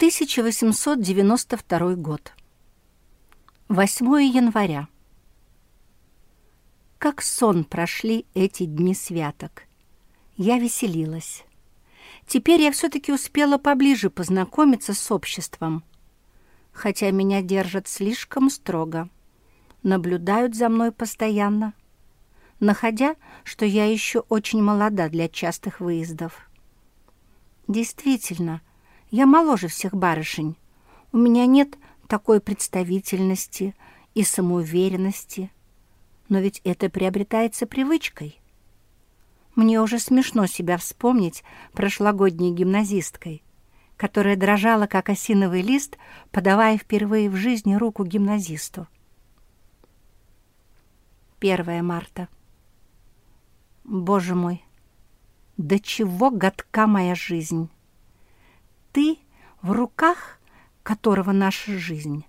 1892 год. 8 января. Как сон прошли эти дни святок. Я веселилась. Теперь я все-таки успела поближе познакомиться с обществом. Хотя меня держат слишком строго. Наблюдают за мной постоянно, находя, что я еще очень молода для частых выездов. Действительно, я моложе всех барышень. У меня нет такой представительности и самоуверенности. Но ведь это приобретается привычкой. Мне уже смешно себя вспомнить прошлогодней гимназисткой, которая дрожала, как осиновый лист, подавая впервые в жизни руку гимназисту. 1 марта. Боже мой, до чего гадка моя жизнь! Ты в руках, которого наша жизнь.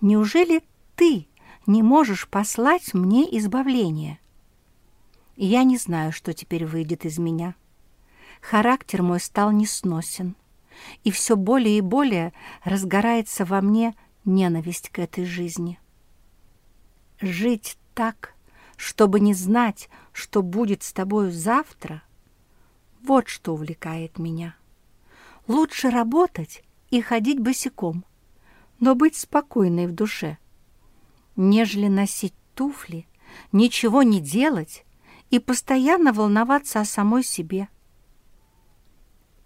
Неужели ты не можешь послать мне избавление? Я не знаю, что теперь выйдет из меня. Характер мой стал несносен, и все более и более разгорается во мне ненависть к этой жизни. Жить так, чтобы не знать, что будет с тобою завтра, вот что увлекает меня. Лучше работать и ходить босиком, но быть спокойной в душе, нежели носить туфли, ничего не делать и постоянно волноваться о самой себе.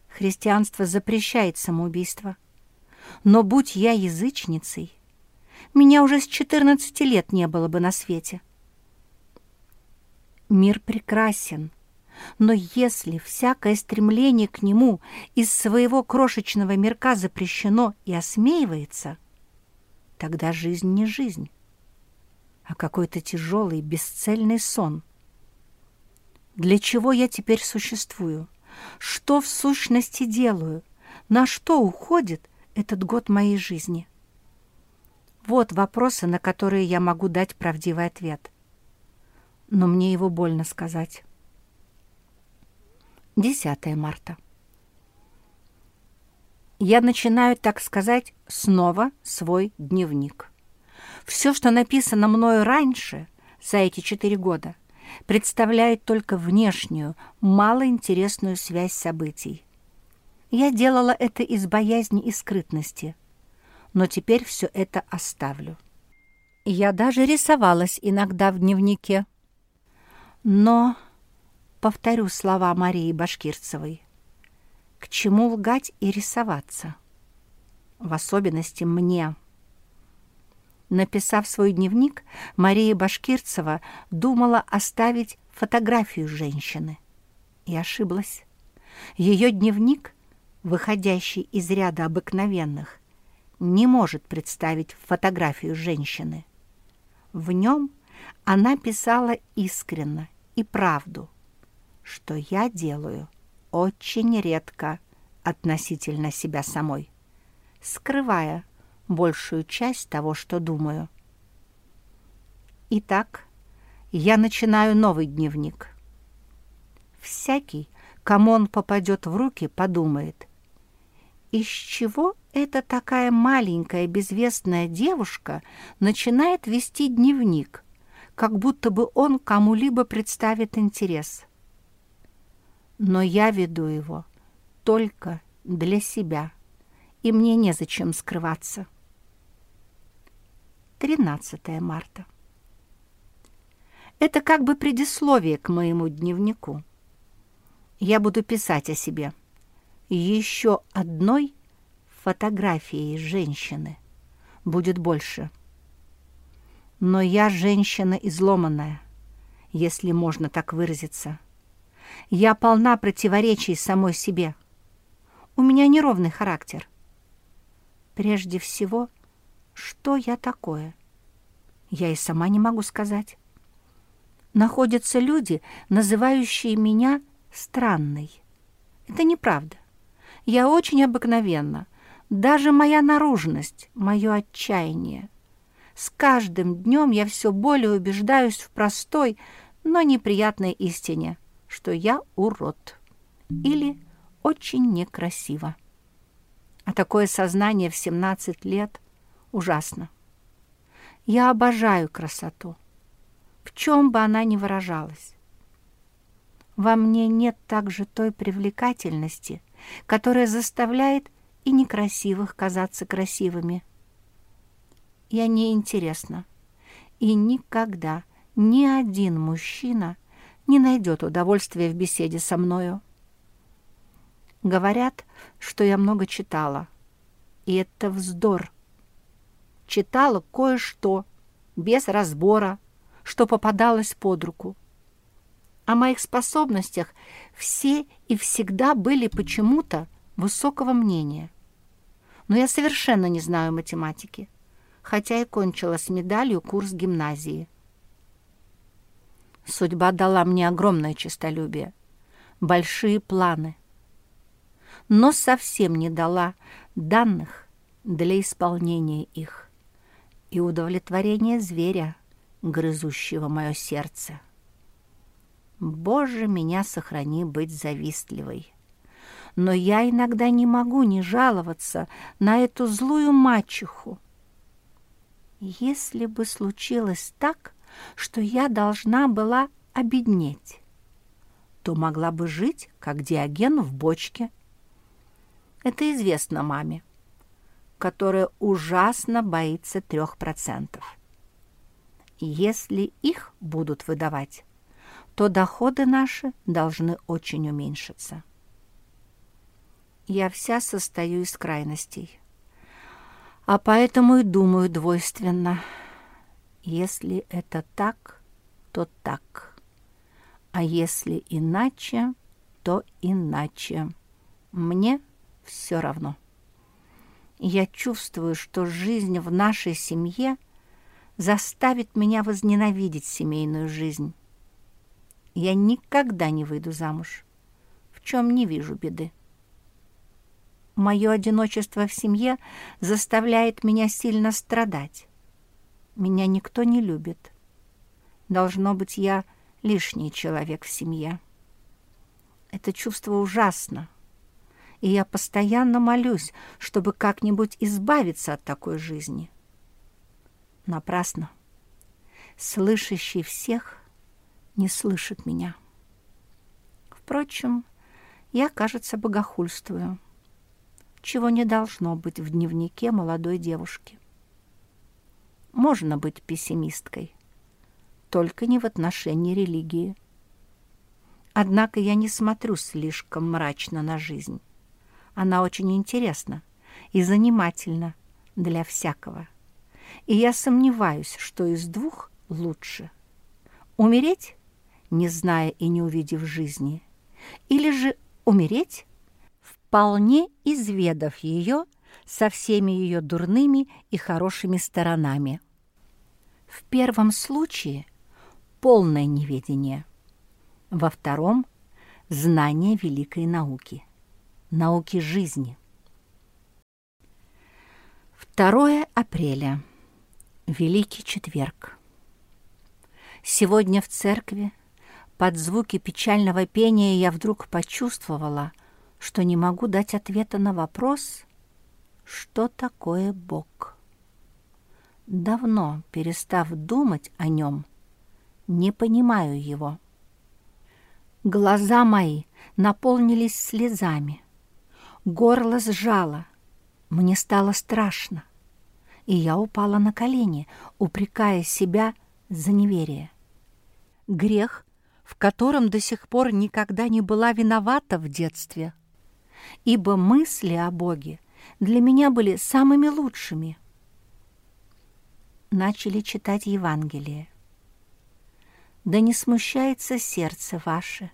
Христианство запрещает самоубийство. Но будь я язычницей, меня уже с 14 лет не было бы на свете. Мир прекрасен, но если всякое стремление к нему из своего крошечного мирка запрещено и осмеивается, тогда жизнь не жизнь, а какой-то тяжелый, бесцельный сон. Для чего я теперь существую? Что в сущности делаю? На что уходит этот год моей жизни? Вот вопросы, на которые я могу дать правдивый ответ. Но мне его больно сказать. 10 марта. Я начинаю, так сказать, снова свой дневник. Все, что написано мною раньше, за эти четыре года, представляет только внешнюю, малоинтересную связь событий. Я делала это из боязни и скрытности, но теперь все это оставлю. Я даже рисовалась иногда в дневнике. Но повторю слова Марии Башкирцевой. К чему лгать и рисоваться? В особенности мне. Написав свой дневник, Мария Башкирцева думала оставить фотографию женщины. И ошиблась. Ее дневник, выходящий из ряда обыкновенных, не может представить фотографию женщины. В нем она писала искренно и правду, что я делаю очень редко относительно себя самой, скрывая большую часть того, что думаю. Итак, я начинаю новый дневник. Всякий, кому он попадет в руки, подумает, из чего эта такая маленькая безвестная девушка начинает вести дневник, как будто бы он кому-либо представит интерес но я веду его только для себя, и мне незачем скрываться. 13 марта. Это как бы предисловие к моему дневнику. Я буду писать о себе. Еще одной фотографией женщины будет больше. Но я женщина изломанная, если можно так выразиться. Я полна противоречий самой себе. У меня неровный характер. Прежде всего, что я такое? Я и сама не могу сказать. Находятся люди, называющие меня странной. Это неправда. Я очень обыкновенна. Даже моя наружность, мое отчаяние. С каждым днем я все более убеждаюсь в простой, но неприятной истине что я урод или очень некрасиво. А такое сознание в 17 лет ужасно. Я обожаю красоту, в чем бы она ни выражалась. Во мне нет также той привлекательности, которая заставляет и некрасивых казаться красивыми. Я неинтересна, и никогда ни один мужчина не найдет удовольствия в беседе со мною. Говорят, что я много читала, и это вздор. Читала кое-что, без разбора, что попадалось под руку. О моих способностях все и всегда были почему-то высокого мнения. Но я совершенно не знаю математики, хотя и кончила с медалью курс гимназии. Судьба дала мне огромное честолюбие, большие планы, но совсем не дала данных для исполнения их и удовлетворения зверя, грызущего мое сердце. Боже, меня сохрани быть завистливой. Но я иногда не могу не жаловаться на эту злую мачеху. Если бы случилось так, что я должна была обеднеть, то могла бы жить, как Диоген в бочке. Это известно маме, которая ужасно боится трех процентов. Если их будут выдавать, то доходы наши должны очень уменьшиться. Я вся состою из крайностей, а поэтому и думаю двойственно. Если это так, то так, а если иначе, то иначе. Мне все равно. Я чувствую, что жизнь в нашей семье заставит меня возненавидеть семейную жизнь я никогда не выйду замуж, в чем не вижу беды. Мое одиночество в семье заставляет меня сильно страдать. Меня никто не любит. Должно быть, я лишний человек в семье. Это чувство ужасно, и я постоянно молюсь, чтобы как-нибудь избавиться от такой жизни. Напрасно. Слышащий всех не слышит меня. Впрочем, я, кажется, богохульствую, чего не должно быть в дневнике молодой девушки. Можно быть пессимисткой, только не в отношении религии. Однако я не смотрю слишком мрачно на жизнь. Она очень интересна и занимательна для всякого. И я сомневаюсь, что из двух лучше. Умереть не зная и не увидев жизни, или же умереть, вполне изведав ее со всеми ее дурными и хорошими сторонами. В первом случае полное неведение, во втором – знание великой науки, науки жизни. 2 апреля. Великий четверг. Сегодня в церкви под звуки печального пения я вдруг почувствовала, что не могу дать ответа на вопрос, что такое Бог. Давно, перестав думать о нем, не понимаю его. Глаза мои наполнились слезами, горло сжало, мне стало страшно, и я упала на колени, упрекая себя за неверие. Грех в котором до сих пор никогда не была виновата в детстве. Ибо мысли о Боге для меня были самыми лучшими. Начали читать Евангелие. «Да не смущается сердце ваше.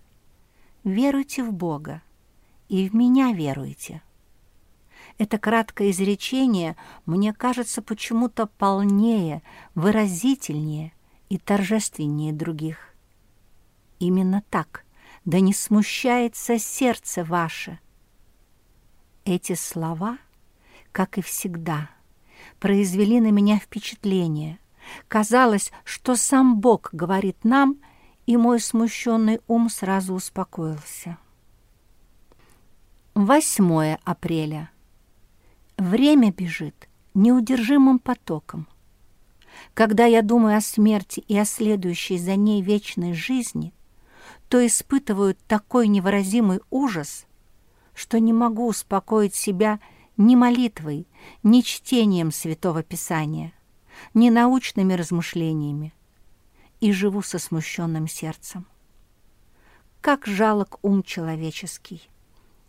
Веруйте в Бога, и в меня веруйте». Это краткое изречение мне кажется почему-то полнее, выразительнее и торжественнее других. Именно так, да не смущается сердце ваше. Эти слова, как и всегда, произвели на меня впечатление. Казалось, что сам Бог говорит нам, и мой смущенный ум сразу успокоился. 8 апреля. Время бежит неудержимым потоком. Когда я думаю о смерти и о следующей за ней вечной жизни, то испытываю такой невыразимый ужас, что не могу успокоить себя ни молитвой, ни чтением Святого Писания, ни научными размышлениями, и живу со смущенным сердцем. Как жалок ум человеческий,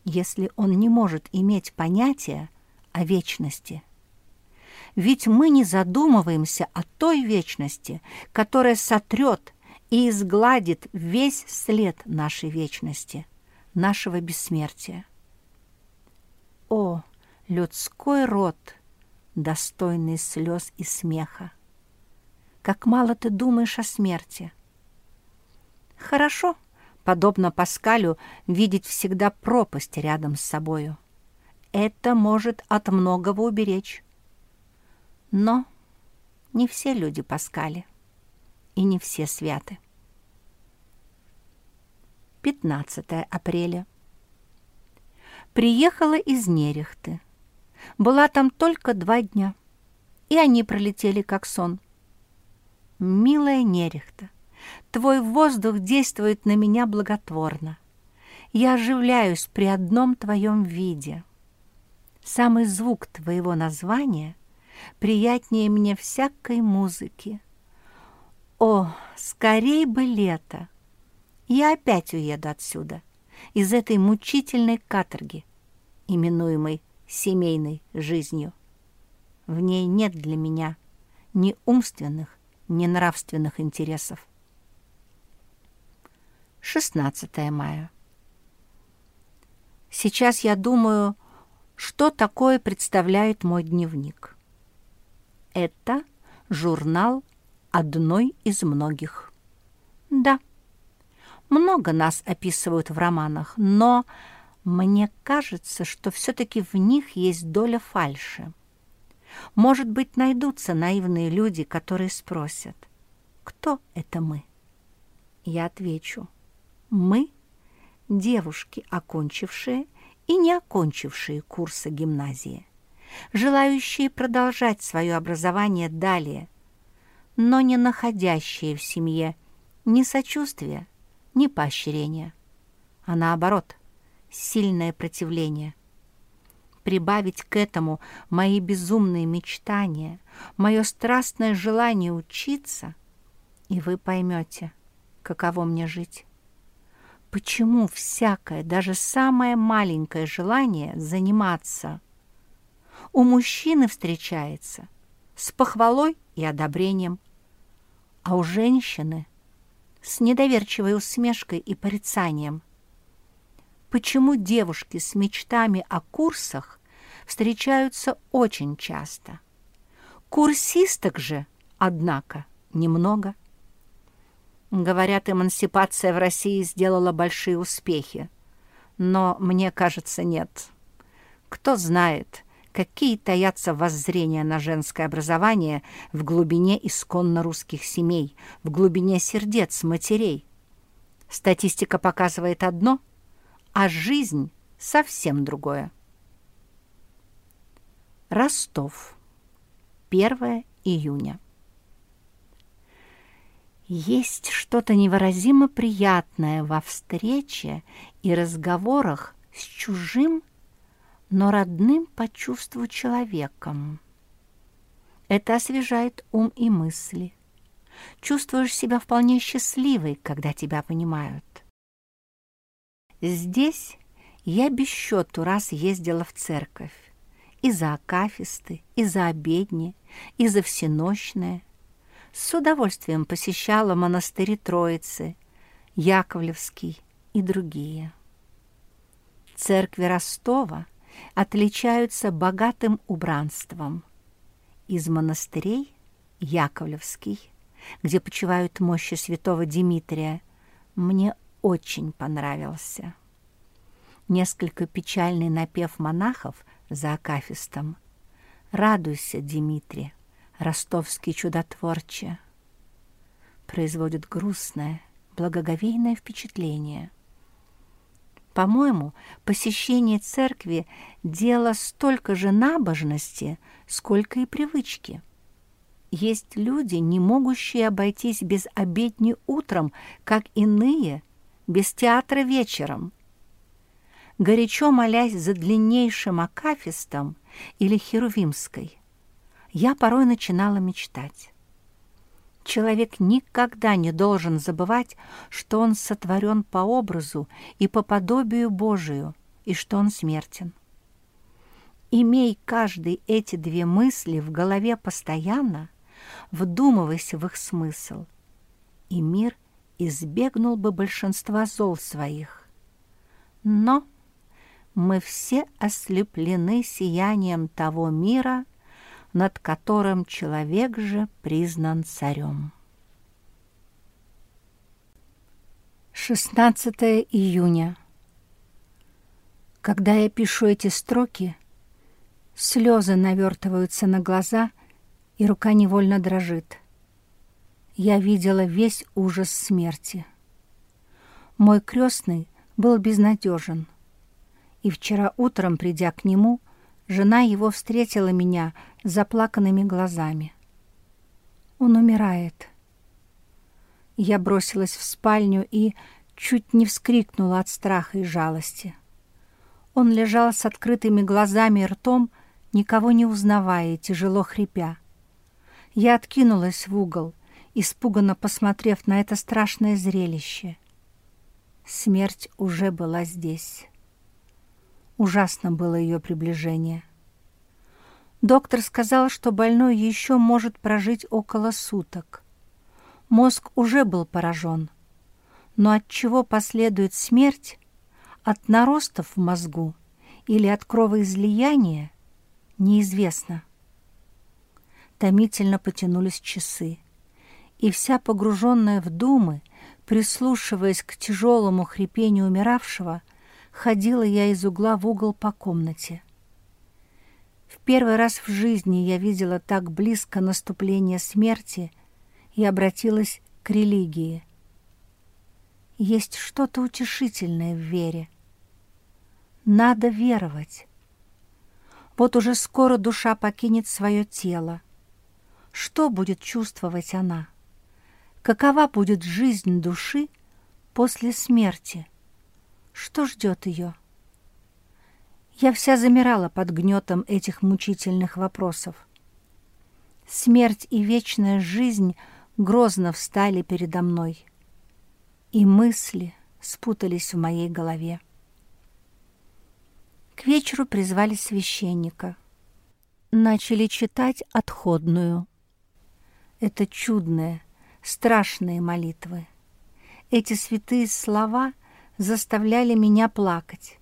если он не может иметь понятия о вечности. Ведь мы не задумываемся о той вечности, которая сотрет и изгладит весь след нашей вечности, нашего бессмертия. О, людской род, достойный слез и смеха! Как мало ты думаешь о смерти! Хорошо, подобно Паскалю, видеть всегда пропасть рядом с собою. Это может от многого уберечь. Но не все люди Паскали, и не все святы. 15 апреля. Приехала из Нерехты. Была там только два дня, и они пролетели как сон. Милая Нерехта, твой воздух действует на меня благотворно. Я оживляюсь при одном твоем виде. Самый звук твоего названия приятнее мне всякой музыки. О, скорей бы лето! Я опять уеду отсюда, из этой мучительной каторги, именуемой семейной жизнью. В ней нет для меня ни умственных, ни нравственных интересов. 16 мая. Сейчас я думаю, что такое представляет мой дневник. Это журнал одной из многих. Да, много нас описывают в романах, но мне кажется, что все-таки в них есть доля фальши. Может быть, найдутся наивные люди, которые спросят, кто это мы? Я отвечу, мы – девушки, окончившие и не окончившие курсы гимназии желающие продолжать свое образование далее, но не находящие в семье ни сочувствия, ни поощрения, а наоборот, сильное противление. Прибавить к этому мои безумные мечтания, мое страстное желание учиться, и вы поймете, каково мне жить. Почему всякое, даже самое маленькое желание заниматься – у мужчины встречается с похвалой и одобрением, а у женщины с недоверчивой усмешкой и порицанием. Почему девушки с мечтами о курсах встречаются очень часто? Курсисток же, однако, немного. Говорят, эмансипация в России сделала большие успехи, но мне кажется, нет. Кто знает, какие таятся воззрения на женское образование в глубине исконно русских семей, в глубине сердец матерей. Статистика показывает одно, а жизнь совсем другое. Ростов. 1 июня. Есть что-то невыразимо приятное во встрече и разговорах с чужим но родным по чувству человеком. Это освежает ум и мысли. Чувствуешь себя вполне счастливой, когда тебя понимают. Здесь я без счету раз ездила в церковь. И за акафисты, и за обедни, и за всенощное. С удовольствием посещала монастыри Троицы, Яковлевский и другие. Церкви Ростова — отличаются богатым убранством. Из монастырей Яковлевский, где почивают мощи святого Дмитрия, мне очень понравился. Несколько печальный напев монахов за акафистом «Радуйся, Дмитрий, ростовский чудотворче» производит грустное, благоговейное впечатление. По-моему, посещение церкви – дело столько же набожности, сколько и привычки. Есть люди, не могущие обойтись без обедни утром, как иные, без театра вечером. Горячо молясь за длиннейшим акафистом или херувимской, я порой начинала мечтать. Человек никогда не должен забывать, что он сотворен по образу и по подобию Божию, и что он смертен. Имей каждый эти две мысли в голове постоянно, вдумывайся в их смысл, и мир избегнул бы большинства зол своих. Но мы все ослеплены сиянием того мира, над которым человек же признан царем. 16 июня. Когда я пишу эти строки, слезы навертываются на глаза, и рука невольно дрожит. Я видела весь ужас смерти. Мой крестный был безнадежен, и вчера утром, придя к нему, жена его встретила меня с заплаканными глазами. Он умирает. Я бросилась в спальню и чуть не вскрикнула от страха и жалости. Он лежал с открытыми глазами и ртом, никого не узнавая тяжело хрипя. Я откинулась в угол, испуганно посмотрев на это страшное зрелище. Смерть уже была здесь. Ужасно было ее приближение. Доктор сказал, что больной еще может прожить около суток. Мозг уже был поражен. Но от чего последует смерть? От наростов в мозгу или от кровоизлияния? Неизвестно томительно потянулись часы, и вся погруженная в думы, прислушиваясь к тяжелому хрипению умиравшего, ходила я из угла в угол по комнате. В первый раз в жизни я видела так близко наступление смерти и обратилась к религии. Есть что-то утешительное в вере. Надо веровать. Вот уже скоро душа покинет свое тело, что будет чувствовать она? Какова будет жизнь души после смерти? Что ждет ее? Я вся замирала под гнетом этих мучительных вопросов. Смерть и вечная жизнь грозно встали передо мной, и мысли спутались в моей голове. К вечеру призвали священника. Начали читать отходную. Это чудные, страшные молитвы. Эти святые слова заставляли меня плакать.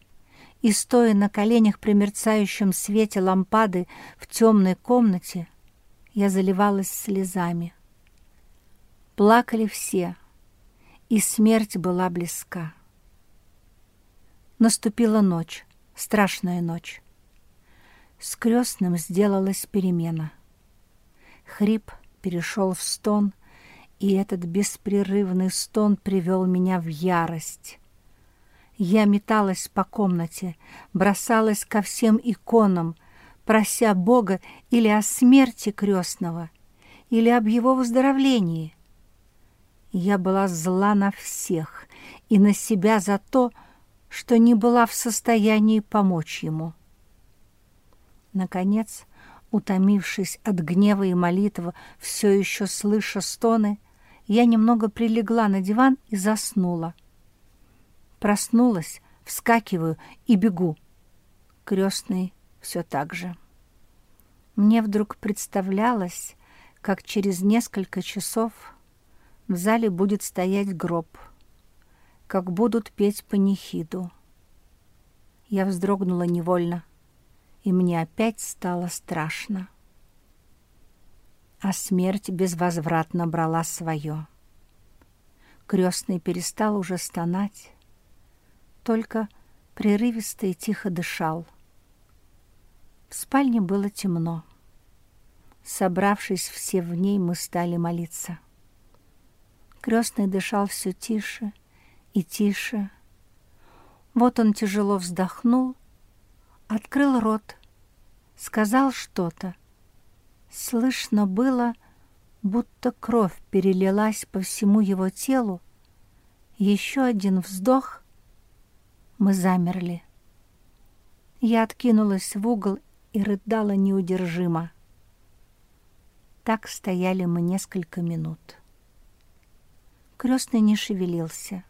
И, стоя на коленях при мерцающем свете лампады в темной комнате, я заливалась слезами. Плакали все, и смерть была близка. Наступила ночь, страшная ночь. С крестным сделалась перемена. Хрип — перешел в стон, и этот беспрерывный стон привел меня в ярость. Я металась по комнате, бросалась ко всем иконам, прося Бога или о смерти крестного, или об его выздоровлении. Я была зла на всех и на себя за то, что не была в состоянии помочь ему. Наконец, Утомившись от гнева и молитвы, все еще слыша стоны, я немного прилегла на диван и заснула. Проснулась, вскакиваю и бегу. Крестный все так же. Мне вдруг представлялось, как через несколько часов в зале будет стоять гроб, как будут петь панихиду. Я вздрогнула невольно и мне опять стало страшно. А смерть безвозвратно брала свое. Крестный перестал уже стонать, только прерывисто и тихо дышал. В спальне было темно. Собравшись все в ней, мы стали молиться. Крестный дышал все тише и тише. Вот он тяжело вздохнул, открыл рот, сказал что-то. Слышно было, будто кровь перелилась по всему его телу. Еще один вздох. Мы замерли. Я откинулась в угол и рыдала неудержимо. Так стояли мы несколько минут. Крестный не шевелился.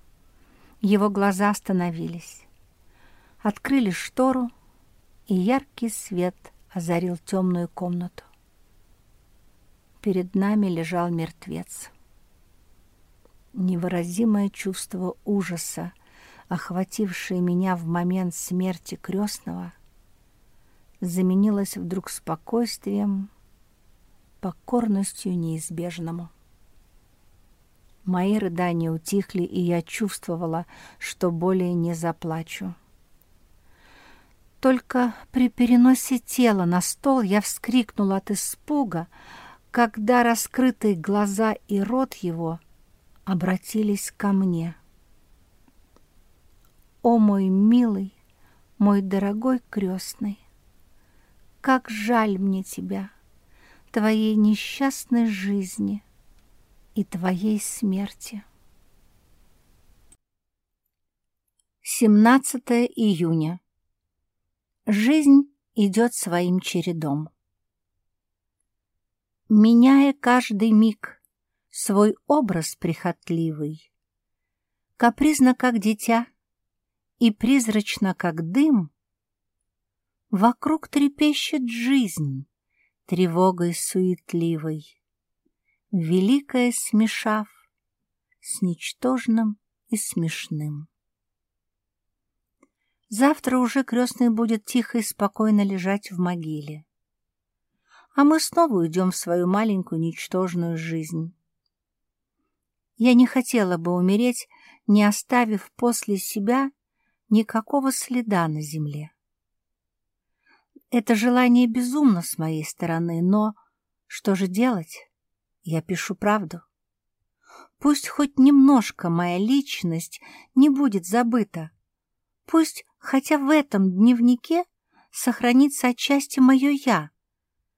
Его глаза остановились. Открыли штору, и яркий свет озарил темную комнату. Перед нами лежал мертвец. Невыразимое чувство ужаса, охватившее меня в момент смерти крестного, заменилось вдруг спокойствием, покорностью неизбежному. Мои рыдания утихли, и я чувствовала, что более не заплачу. Только при переносе тела на стол я вскрикнула от испуга, когда раскрытые глаза и рот его обратились ко мне. О, мой милый, мой дорогой крестный, как жаль мне тебя, твоей несчастной жизни — и твоей смерти. 17 июня. Жизнь идет своим чередом. Меняя каждый миг свой образ прихотливый, Капризно, как дитя, и призрачно, как дым, Вокруг трепещет жизнь тревогой суетливой великое смешав с ничтожным и смешным. Завтра уже крестный будет тихо и спокойно лежать в могиле. А мы снова уйдем в свою маленькую ничтожную жизнь. Я не хотела бы умереть, не оставив после себя никакого следа на земле. Это желание безумно с моей стороны, но что же делать? Я пишу правду. Пусть хоть немножко моя личность не будет забыта. Пусть хотя в этом дневнике сохранится отчасти мое «я»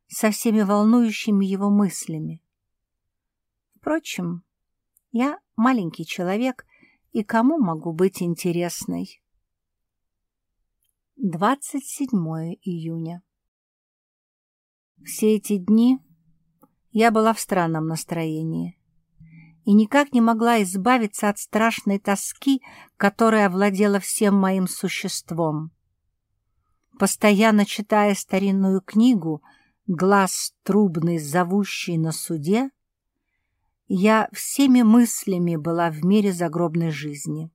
со всеми волнующими его мыслями. Впрочем, я маленький человек, и кому могу быть интересной? 27 июня. Все эти дни я была в странном настроении и никак не могла избавиться от страшной тоски, которая овладела всем моим существом. Постоянно читая старинную книгу «Глаз трубный, зовущий на суде», я всеми мыслями была в мире загробной жизни.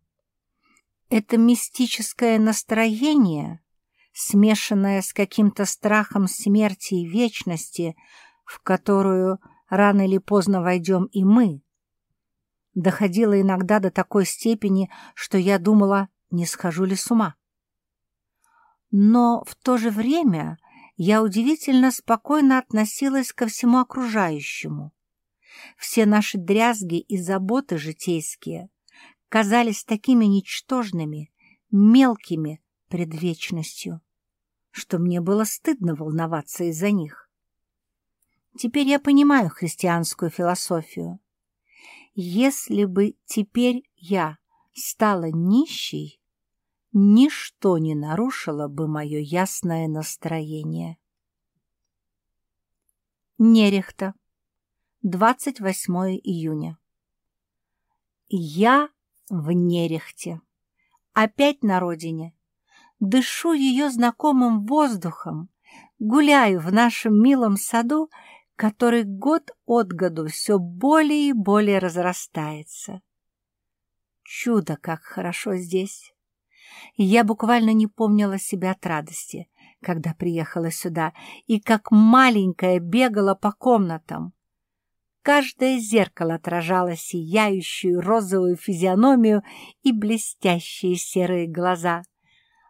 Это мистическое настроение, смешанное с каким-то страхом смерти и вечности, в которую рано или поздно войдем и мы, доходило иногда до такой степени, что я думала, не схожу ли с ума. Но в то же время я удивительно спокойно относилась ко всему окружающему. Все наши дрязги и заботы житейские казались такими ничтожными, мелкими пред вечностью, что мне было стыдно волноваться из-за них. Теперь я понимаю христианскую философию. Если бы теперь я стала нищей, ничто не нарушило бы мое ясное настроение. Нерехта, 28 июня. Я в Нерехте, опять на родине, дышу ее знакомым воздухом, гуляю в нашем милом саду который год от году все более и более разрастается. Чудо, как хорошо здесь! я буквально не помнила себя от радости, когда приехала сюда, и как маленькая бегала по комнатам. Каждое зеркало отражало сияющую розовую физиономию и блестящие серые глаза.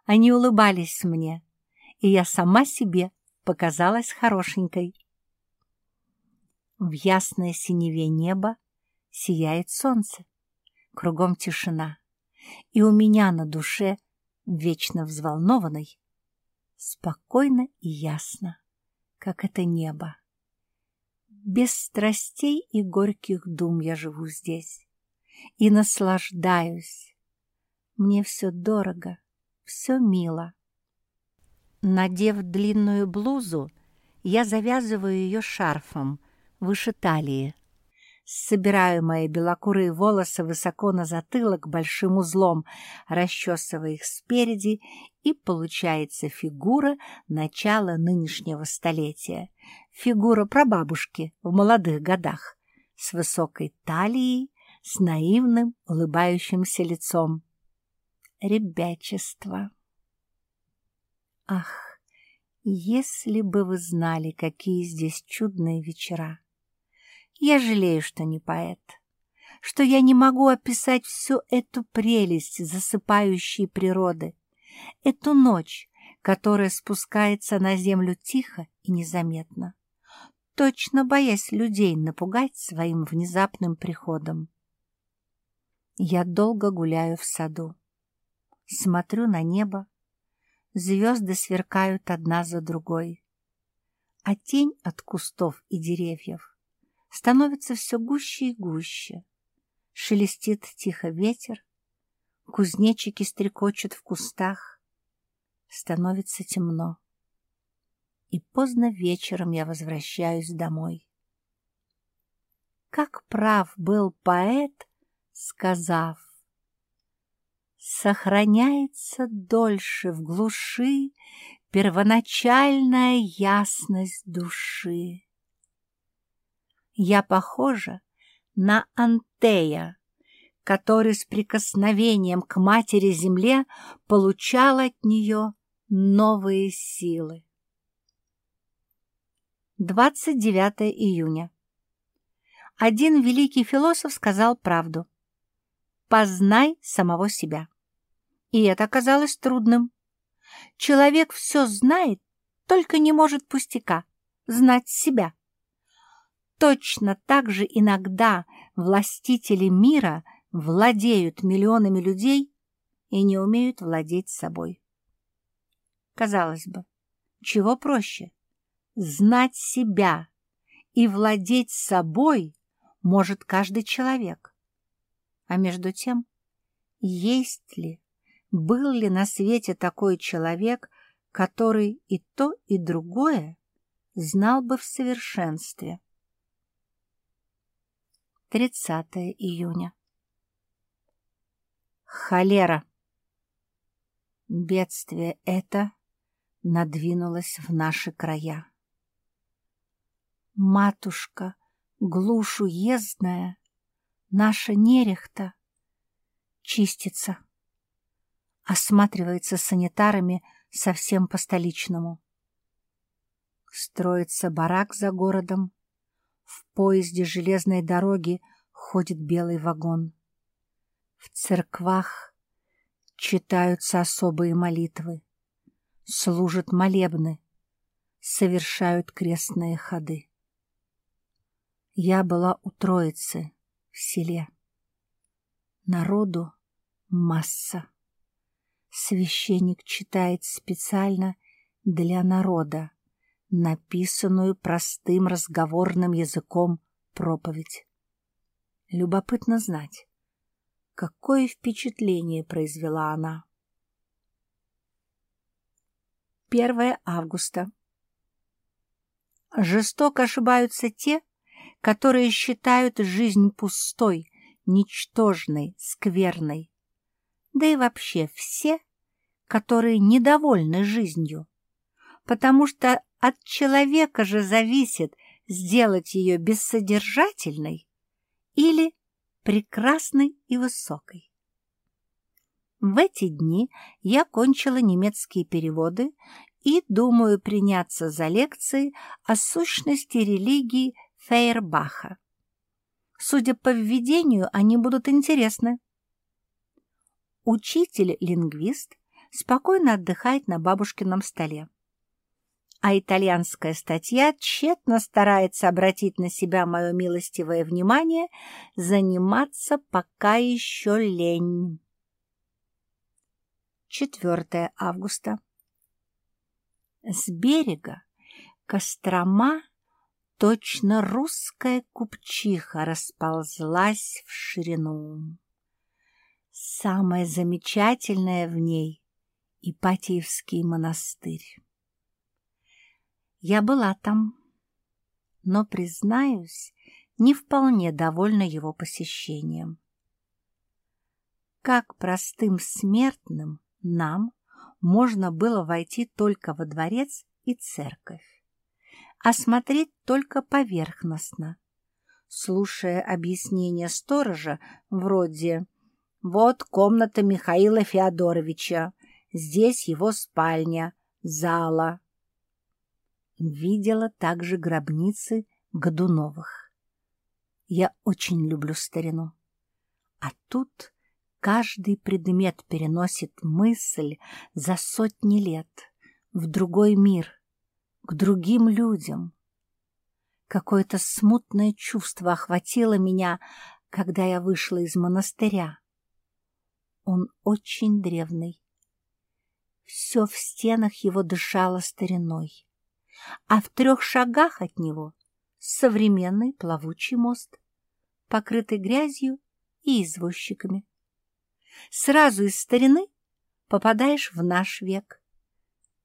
Они улыбались мне, и я сама себе показалась хорошенькой. В ясное синеве неба сияет солнце, кругом тишина, и у меня на душе вечно взволнованной, спокойно и ясно, как это небо. Без страстей и горьких дум я живу здесь и наслаждаюсь. Мне все дорого, все мило. Надев длинную блузу, я завязываю ее шарфом выше талии. Собираю мои белокурые волосы высоко на затылок большим узлом, расчесывая их спереди, и получается фигура начала нынешнего столетия. Фигура прабабушки в молодых годах, с высокой талией, с наивным улыбающимся лицом. Ребячество. Ах, если бы вы знали, какие здесь чудные вечера! Я жалею, что не поэт, что я не могу описать всю эту прелесть засыпающей природы, эту ночь, которая спускается на землю тихо и незаметно, точно боясь людей напугать своим внезапным приходом. Я долго гуляю в саду, смотрю на небо, Звезды сверкают одна за другой, а тень от кустов и деревьев становится все гуще и гуще. Шелестит тихо ветер, кузнечики стрекочут в кустах. Становится темно. И поздно вечером я возвращаюсь домой. Как прав был поэт, сказав, сохраняется дольше в глуши первоначальная ясность души. Я похожа на Антея, который с прикосновением к матери-земле получал от нее новые силы. 29 июня. Один великий философ сказал правду. «Познай самого себя» и это оказалось трудным. Человек все знает, только не может пустяка — знать себя. Точно так же иногда властители мира владеют миллионами людей и не умеют владеть собой. Казалось бы, чего проще? Знать себя и владеть собой может каждый человек. А между тем, есть ли был ли на свете такой человек, который и то, и другое знал бы в совершенстве. 30 июня. Холера. Бедствие это надвинулось в наши края. Матушка, глушь уездная, наша нерехта чистится осматривается санитарами совсем по-столичному. Строится барак за городом. В поезде железной дороги ходит белый вагон. В церквах читаются особые молитвы, служат молебны, совершают крестные ходы. Я была у Троицы в селе. Народу масса священник читает специально для народа написанную простым разговорным языком проповедь. Любопытно знать, какое впечатление произвела она. 1 августа. Жестоко ошибаются те, которые считают жизнь пустой, ничтожной, скверной. Да и вообще все которые недовольны жизнью, потому что от человека же зависит сделать ее бессодержательной или прекрасной и высокой. В эти дни я кончила немецкие переводы и думаю приняться за лекции о сущности религии Фейербаха. Судя по введению, они будут интересны. Учитель-лингвист спокойно отдыхает на бабушкином столе. А итальянская статья тщетно старается обратить на себя мое милостивое внимание, заниматься пока еще лень. 4 августа. С берега Кострома, точно русская купчиха, расползлась в ширину. Самое замечательное в ней — Ипатиевский монастырь. Я была там, но, признаюсь, не вполне довольна его посещением. Как простым смертным нам можно было войти только во дворец и церковь, осмотреть только поверхностно, слушая объяснения сторожа вроде «Вот комната Михаила Феодоровича, здесь его спальня, зала». Видела также гробницы Годуновых. Я очень люблю старину. А тут каждый предмет переносит мысль за сотни лет в другой мир, к другим людям. Какое-то смутное чувство охватило меня, когда я вышла из монастыря. Он очень древний. Все в стенах его дышало стариной, а в трех шагах от него современный плавучий мост, покрытый грязью и извозчиками. Сразу из старины попадаешь в наш век.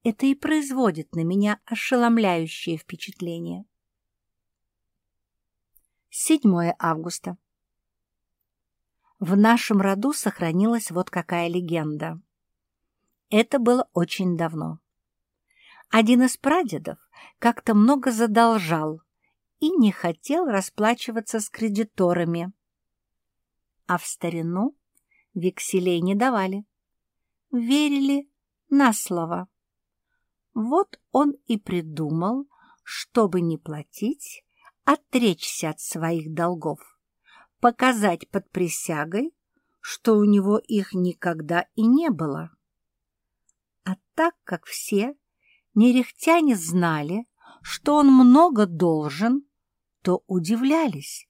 Это и производит на меня ошеломляющее впечатление. 7 августа. В нашем роду сохранилась вот какая легенда. Это было очень давно. Один из прадедов как-то много задолжал и не хотел расплачиваться с кредиторами. А в старину векселей не давали. Верили на слово. Вот он и придумал, чтобы не платить, отречься от своих долгов, показать под присягой, что у него их никогда и не было. А так как все нерехтяне знали, что он много должен, то удивлялись,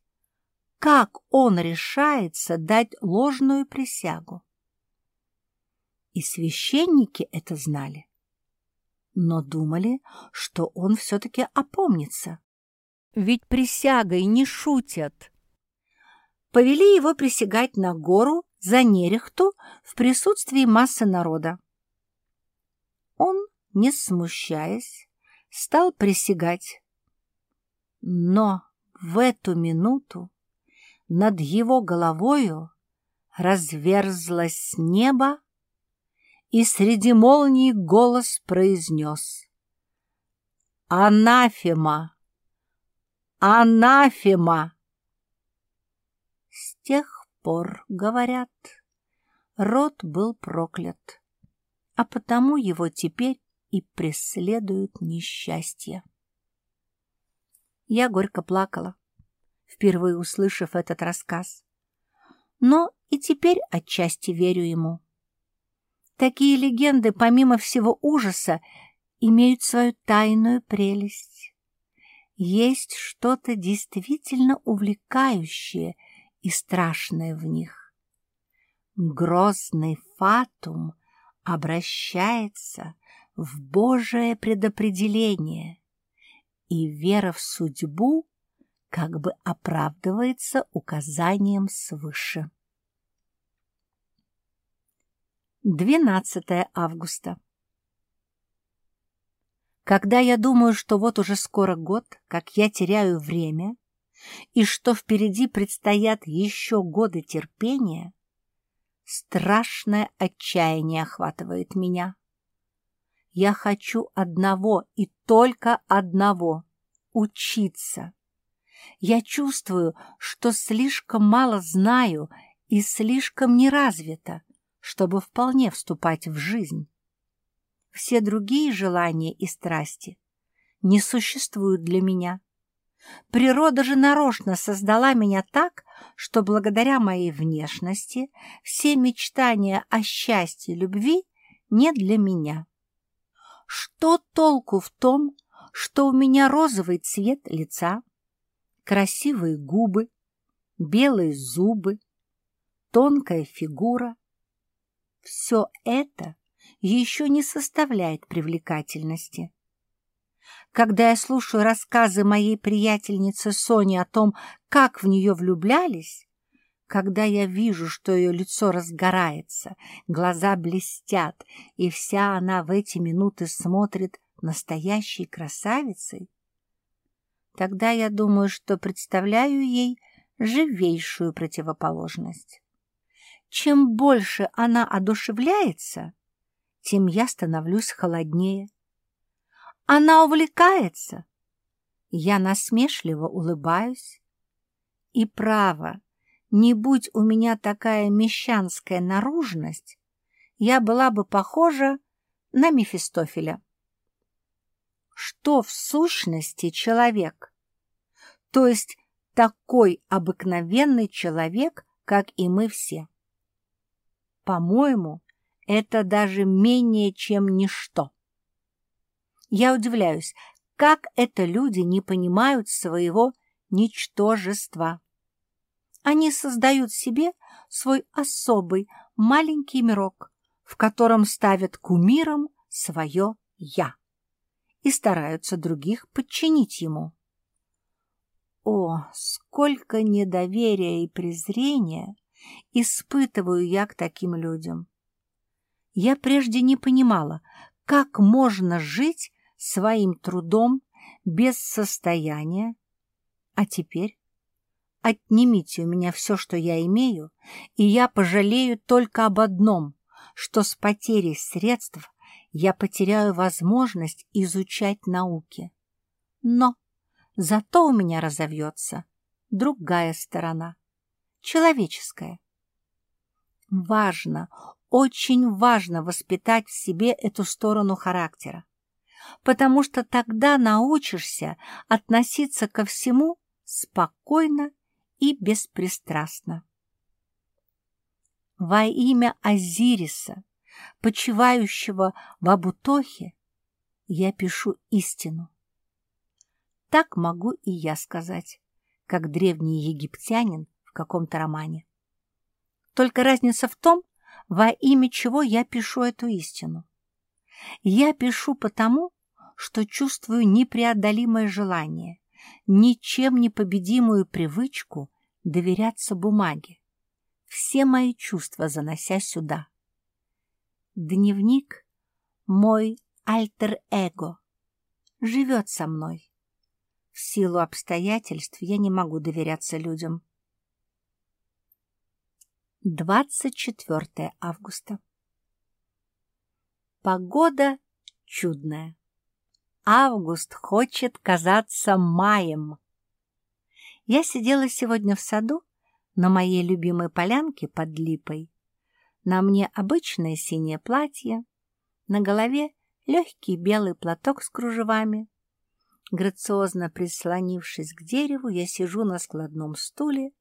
как он решается дать ложную присягу. И священники это знали но думали, что он все-таки опомнится. Ведь присягой не шутят. Повели его присягать на гору за нерехту в присутствии массы народа. Он, не смущаясь, стал присягать. Но в эту минуту над его головою разверзлось небо, и среди молний голос произнес «Анафема! Анафема!» С тех пор, говорят, род был проклят, а потому его теперь и преследуют несчастья. Я горько плакала, впервые услышав этот рассказ, но и теперь отчасти верю ему. Такие легенды, помимо всего ужаса, имеют свою тайную прелесть. Есть что-то действительно увлекающее и страшное в них. Грозный фатум обращается в Божие предопределение, и вера в судьбу как бы оправдывается указанием свыше. 12 августа. Когда я думаю, что вот уже скоро год, как я теряю время, и что впереди предстоят еще годы терпения, страшное отчаяние охватывает меня. Я хочу одного и только одного — учиться. Я чувствую, что слишком мало знаю и слишком неразвита, чтобы вполне вступать в жизнь. Все другие желания и страсти не существуют для меня. Природа же нарочно создала меня так, что благодаря моей внешности все мечтания о счастье любви не для меня. Что толку в том, что у меня розовый цвет лица, красивые губы, белые зубы, тонкая фигура, все это еще не составляет привлекательности. Когда я слушаю рассказы моей приятельницы Сони о том, как в нее влюблялись, когда я вижу, что ее лицо разгорается, глаза блестят, и вся она в эти минуты смотрит настоящей красавицей, тогда я думаю, что представляю ей живейшую противоположность. Чем больше она одушевляется, тем я становлюсь холоднее. Она увлекается, я насмешливо улыбаюсь. И право, не будь у меня такая мещанская наружность, я была бы похожа на Мефистофеля. Что в сущности человек? То есть такой обыкновенный человек, как и мы все. По-моему, это даже менее чем ничто. Я удивляюсь, как это люди не понимают своего ничтожества. Они создают себе свой особый маленький мирок, в котором ставят кумиром свое «я» и стараются других подчинить ему. О, сколько недоверия и презрения испытываю я к таким людям! Я прежде не понимала, как можно жить своим трудом без состояния, а теперь Отнимите у меня все, что я имею, и я пожалею только об одном, что с потерей средств я потеряю возможность изучать науки. Но зато у меня разовьется другая сторона, человеческая. Важно, очень важно воспитать в себе эту сторону характера, потому что тогда научишься относиться ко всему спокойно и беспристрастно. Во имя Азириса, почивающего в Абутохе, я пишу истину. Так могу и я сказать, как древний египтянин в каком-то романе. Только разница в том, во имя чего я пишу эту истину. Я пишу потому, что чувствую непреодолимое желание, ничем не победимую привычку доверяться бумаге, все мои чувства занося сюда. Дневник — мой альтер-эго, живет со мной. В силу обстоятельств я не могу доверяться людям. 24 августа. Погода чудная. Август хочет казаться маем. Я сидела сегодня в саду на моей любимой полянке под липой. На мне обычное синее платье, на голове легкий белый платок с кружевами. Грациозно прислонившись к дереву, я сижу на складном стуле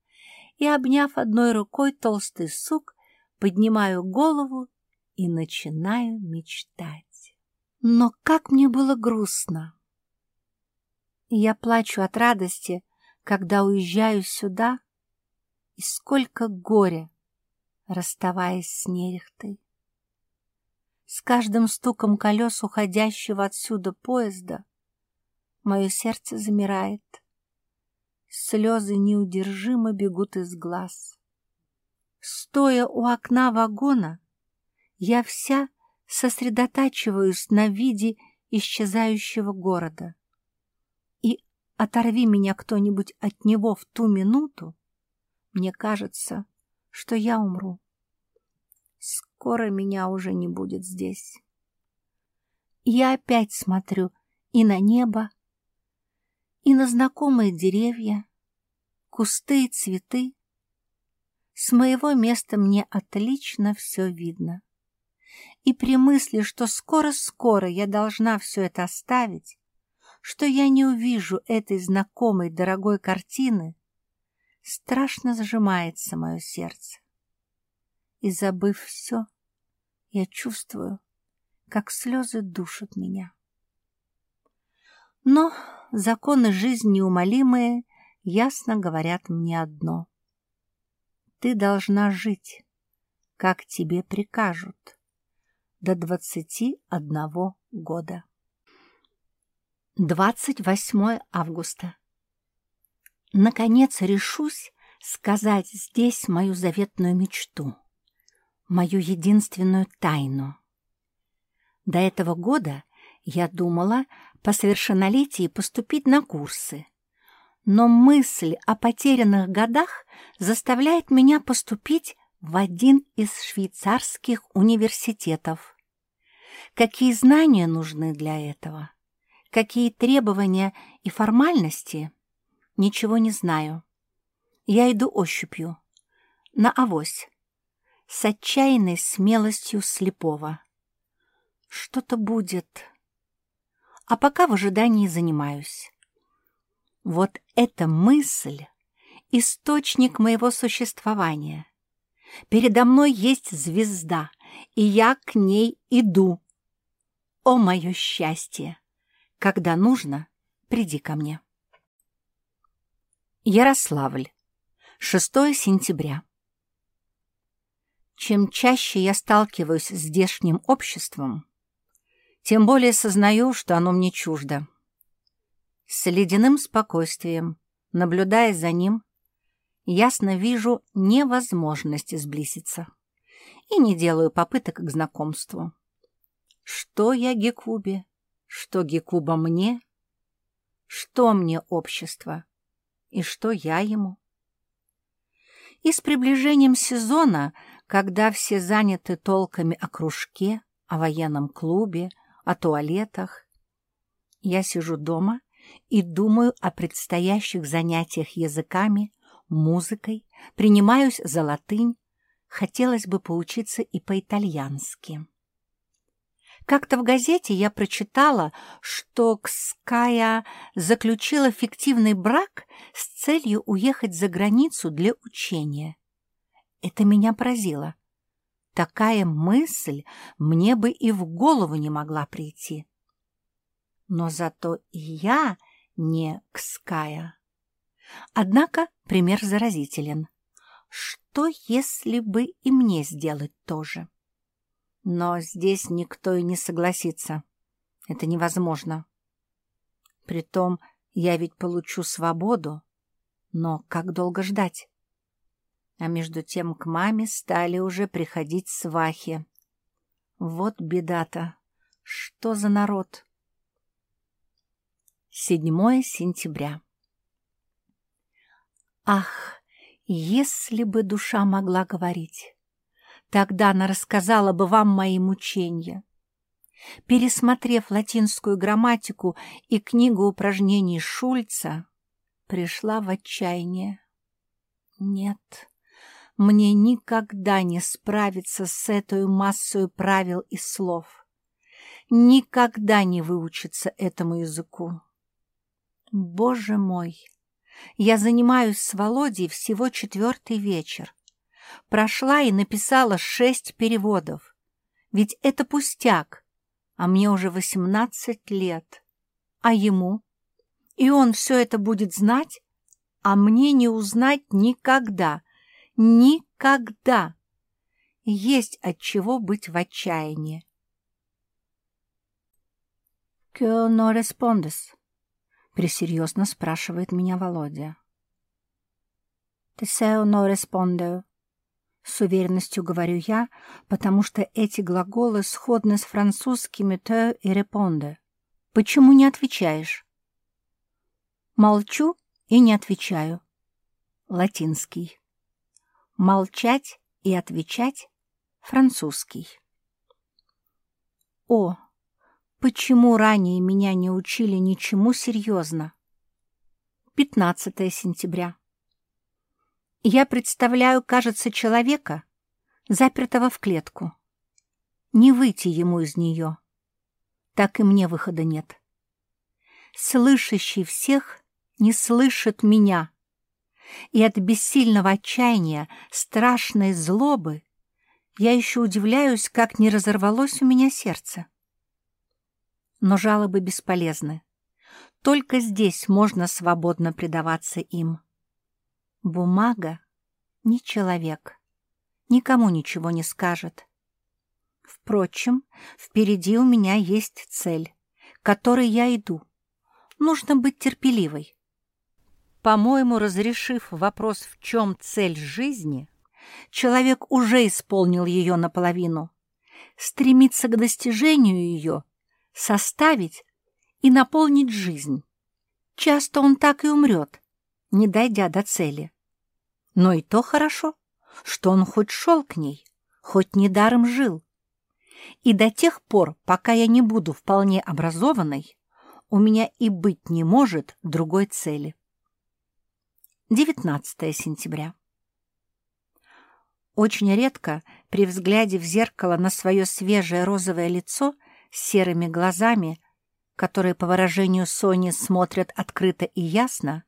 и, обняв одной рукой толстый сук, поднимаю голову и начинаю мечтать. Но как мне было грустно! Я плачу от радости, когда уезжаю сюда, и сколько горя, расставаясь с нерехтой. С каждым стуком колес уходящего отсюда поезда мое сердце замирает. Слезы неудержимо бегут из глаз. Стоя у окна вагона, я вся сосредотачиваюсь на виде исчезающего города. И оторви меня кто-нибудь от него в ту минуту, мне кажется, что я умру. Скоро меня уже не будет здесь. Я опять смотрю и на небо, и на знакомые деревья, кусты и цветы. С моего места мне отлично все видно и при мысли, что скоро-скоро я должна все это оставить, что я не увижу этой знакомой дорогой картины, страшно сжимается мое сердце. И, забыв все, я чувствую, как слезы душат меня. Но законы жизни неумолимые ясно говорят мне одно. Ты должна жить, как тебе прикажут до 21 года. 28 августа. Наконец решусь сказать здесь мою заветную мечту, мою единственную тайну. До этого года я думала по совершеннолетии поступить на курсы, но мысль о потерянных годах заставляет меня поступить в один из швейцарских университетов. Какие знания нужны для этого? Какие требования и формальности? Ничего не знаю. Я иду ощупью, на авось, с отчаянной смелостью слепого. Что-то будет. А пока в ожидании занимаюсь. Вот эта мысль — источник моего существования. Передо мной есть звезда, и я к ней иду. О, мое счастье! Когда нужно, приди ко мне. Ярославль, 6 сентября. Чем чаще я сталкиваюсь с здешним обществом, тем более сознаю, что оно мне чуждо. С ледяным спокойствием, наблюдая за ним, ясно вижу невозможность сблизиться и не делаю попыток к знакомству. Что я Гекубе, что Гекуба мне, что мне общество и что я ему. И с приближением сезона, когда все заняты толками о кружке, о военном клубе, о туалетах, я сижу дома и думаю о предстоящих занятиях языками, музыкой, принимаюсь за латынь, хотелось бы поучиться и по-итальянски. Как-то в газете я прочитала, что Кская заключила фиктивный брак с целью уехать за границу для учения. Это меня поразило. Такая мысль мне бы и в голову не могла прийти. Но зато и я не Кская. Однако пример заразителен. Что, если бы и мне сделать то же? Но здесь никто и не согласится. Это невозможно. Притом я ведь получу свободу. Но как долго ждать? А между тем к маме стали уже приходить свахи. Вот беда-то. Что за народ? 7 сентября. Ах, если бы душа могла говорить, тогда она рассказала бы вам мои мучения. Пересмотрев латинскую грамматику и книгу упражнений Шульца, пришла в отчаяние. Нет, мне никогда не справиться с этой массой правил и слов. Никогда не выучиться этому языку. Боже мой! Я занимаюсь с Володей всего четвертый вечер. Прошла и написала шесть переводов. Ведь это пустяк, а мне уже восемнадцать лет. А ему? И он все это будет знать, а мне не узнать никогда. Никогда! Есть от чего быть в отчаянии. «Que no respondes?» Пресерьезно спрашивает меня Володя. «Тесео но респондео», — с уверенностью говорю я, потому что эти глаголы сходны с французскими «те» и «репонде». «Почему не отвечаешь?» Молчу и не отвечаю. Латинский. Молчать и отвечать — французский. О, Почему ранее меня не учили ничему серьезно? 15 сентября. Я представляю, кажется, человека, запертого в клетку. Не выйти ему из нее. Так и мне выхода нет. Слышащий всех не слышит меня. И от бессильного отчаяния, страшной злобы я еще удивляюсь, как не разорвалось у меня сердце но жалобы бесполезны. Только здесь можно свободно предаваться им. Бумага — не человек, никому ничего не скажет. Впрочем, впереди у меня есть цель, к которой я иду. Нужно быть терпеливой. По-моему, разрешив вопрос, в чем цель жизни, человек уже исполнил ее наполовину. Стремиться к достижению ее, составить и наполнить жизнь. Часто он так и умрет, не дойдя до цели. Но и то хорошо, что он хоть шел к ней, хоть недаром жил. И до тех пор, пока я не буду вполне образованной, у меня и быть не может другой цели. 19 сентября. Очень редко при взгляде в зеркало на свое свежее розовое лицо серыми глазами, которые по выражению Сони смотрят открыто и ясно,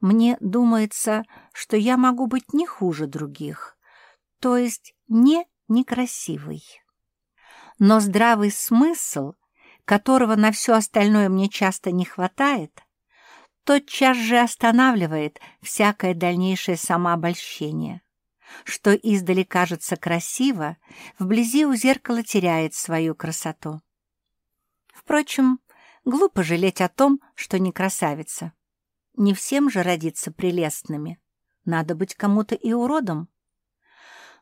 мне думается, что я могу быть не хуже других, то есть не некрасивый. Но здравый смысл, которого на все остальное мне часто не хватает, тотчас же останавливает всякое дальнейшее самообольщение. Что издали кажется красиво, вблизи у зеркала теряет свою красоту. Впрочем, глупо жалеть о том, что не красавица. Не всем же родиться прелестными. Надо быть кому-то и уродом.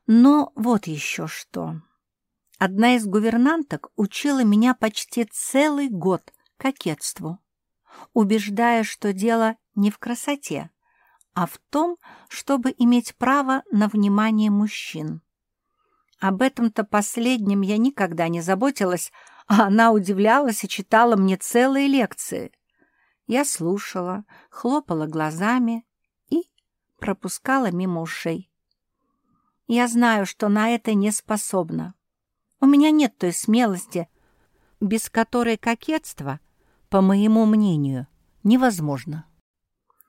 Но вот еще что. Одна из гувернанток учила меня почти целый год кокетству, убеждая, что дело не в красоте, а в том, чтобы иметь право на внимание мужчин. Об этом-то последнем я никогда не заботилась, а она удивлялась и читала мне целые лекции. Я слушала, хлопала глазами и пропускала мимо ушей. Я знаю, что на это не способна. У меня нет той смелости, без которой кокетство, по моему мнению, невозможно.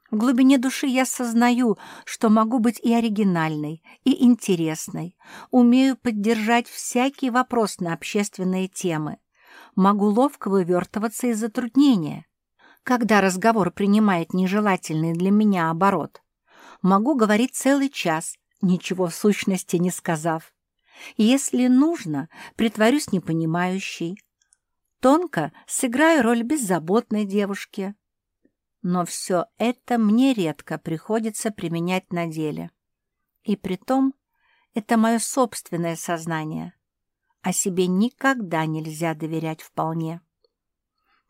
В глубине души я сознаю, что могу быть и оригинальной, и интересной, умею поддержать всякий вопрос на общественные темы, могу ловко вывертываться из затруднения, когда разговор принимает нежелательный для меня оборот. Могу говорить целый час, ничего в сущности не сказав. Если нужно, притворюсь непонимающей. Тонко сыграю роль беззаботной девушки. Но все это мне редко приходится применять на деле. И притом это мое собственное сознание. О себе никогда нельзя доверять вполне.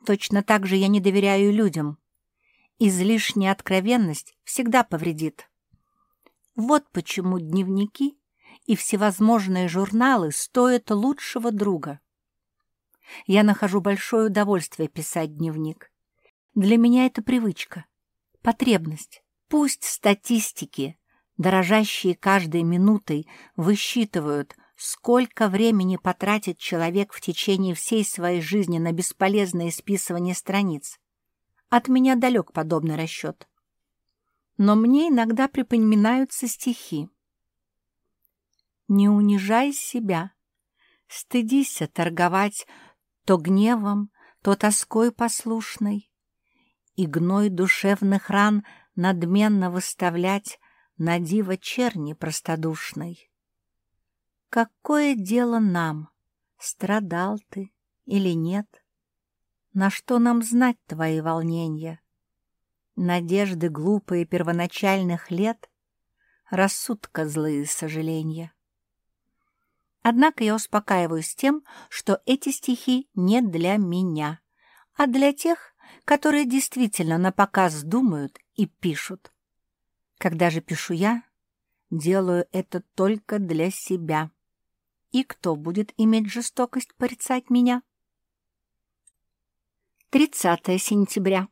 Точно так же я не доверяю людям. Излишняя откровенность всегда повредит. Вот почему дневники и всевозможные журналы стоят лучшего друга. Я нахожу большое удовольствие писать дневник. Для меня это привычка, потребность. Пусть статистики, дорожащие каждой минутой, высчитывают, сколько времени потратит человек в течение всей своей жизни на бесполезное списывание страниц. От меня далек подобный расчет. Но мне иногда припоминаются стихи. Не унижай себя. Стыдися торговать то гневом, то тоской послушной, И гной душевных ран надменно выставлять На диво черни простодушной. Какое дело нам, страдал ты или нет? На что нам знать твои волнения? Надежды глупые первоначальных лет, Рассудка злые сожаления. Однако я успокаиваюсь тем, что эти стихи не для меня, а для тех, которые действительно на показ думают и пишут. Когда же пишу я, делаю это только для себя. И кто будет иметь жестокость порицать меня? 30 сентября.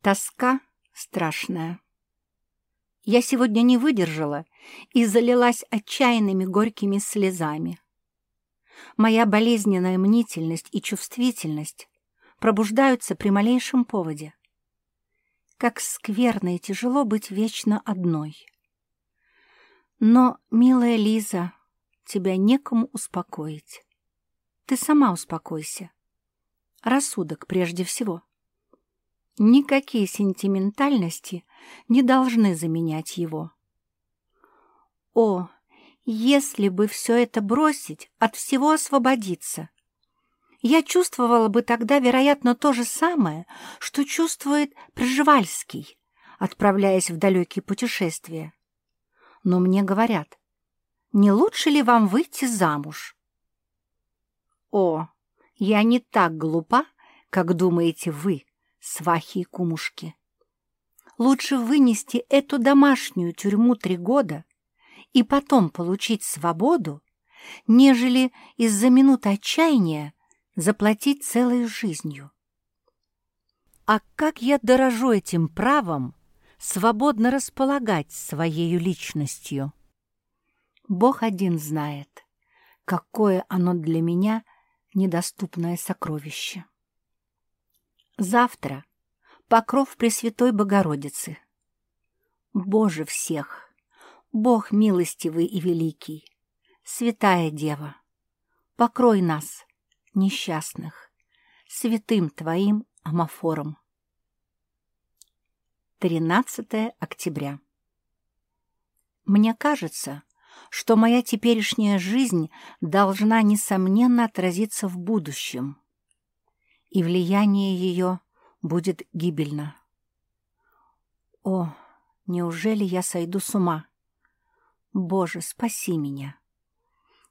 Тоска страшная. Я сегодня не выдержала и залилась отчаянными горькими слезами. Моя болезненная мнительность и чувствительность пробуждаются при малейшем поводе. Как скверно и тяжело быть вечно одной. Но, милая Лиза, тебя некому успокоить. Ты сама успокойся. Рассудок прежде всего. Никакие сентиментальности не должны заменять его. О, Если бы все это бросить, от всего освободиться, я чувствовала бы тогда, вероятно, то же самое, что чувствует Пржевальский, отправляясь в далекие путешествия. Но мне говорят, не лучше ли вам выйти замуж? О, я не так глупа, как думаете вы, свахи и кумушки. Лучше вынести эту домашнюю тюрьму три года и потом получить свободу, нежели из-за минут отчаяния заплатить целой жизнью. А как я дорожу этим правом свободно располагать своей личностью? Бог один знает, какое оно для меня недоступное сокровище. Завтра покров Пресвятой Богородицы. Боже всех, Бог милостивый и великий, Святая Дева, покрой нас, несчастных, святым Твоим амофором. 13 октября. Мне кажется, что моя теперешняя жизнь должна, несомненно, отразиться в будущем, и влияние ее будет гибельно. О, неужели я сойду с ума? Боже, спаси меня!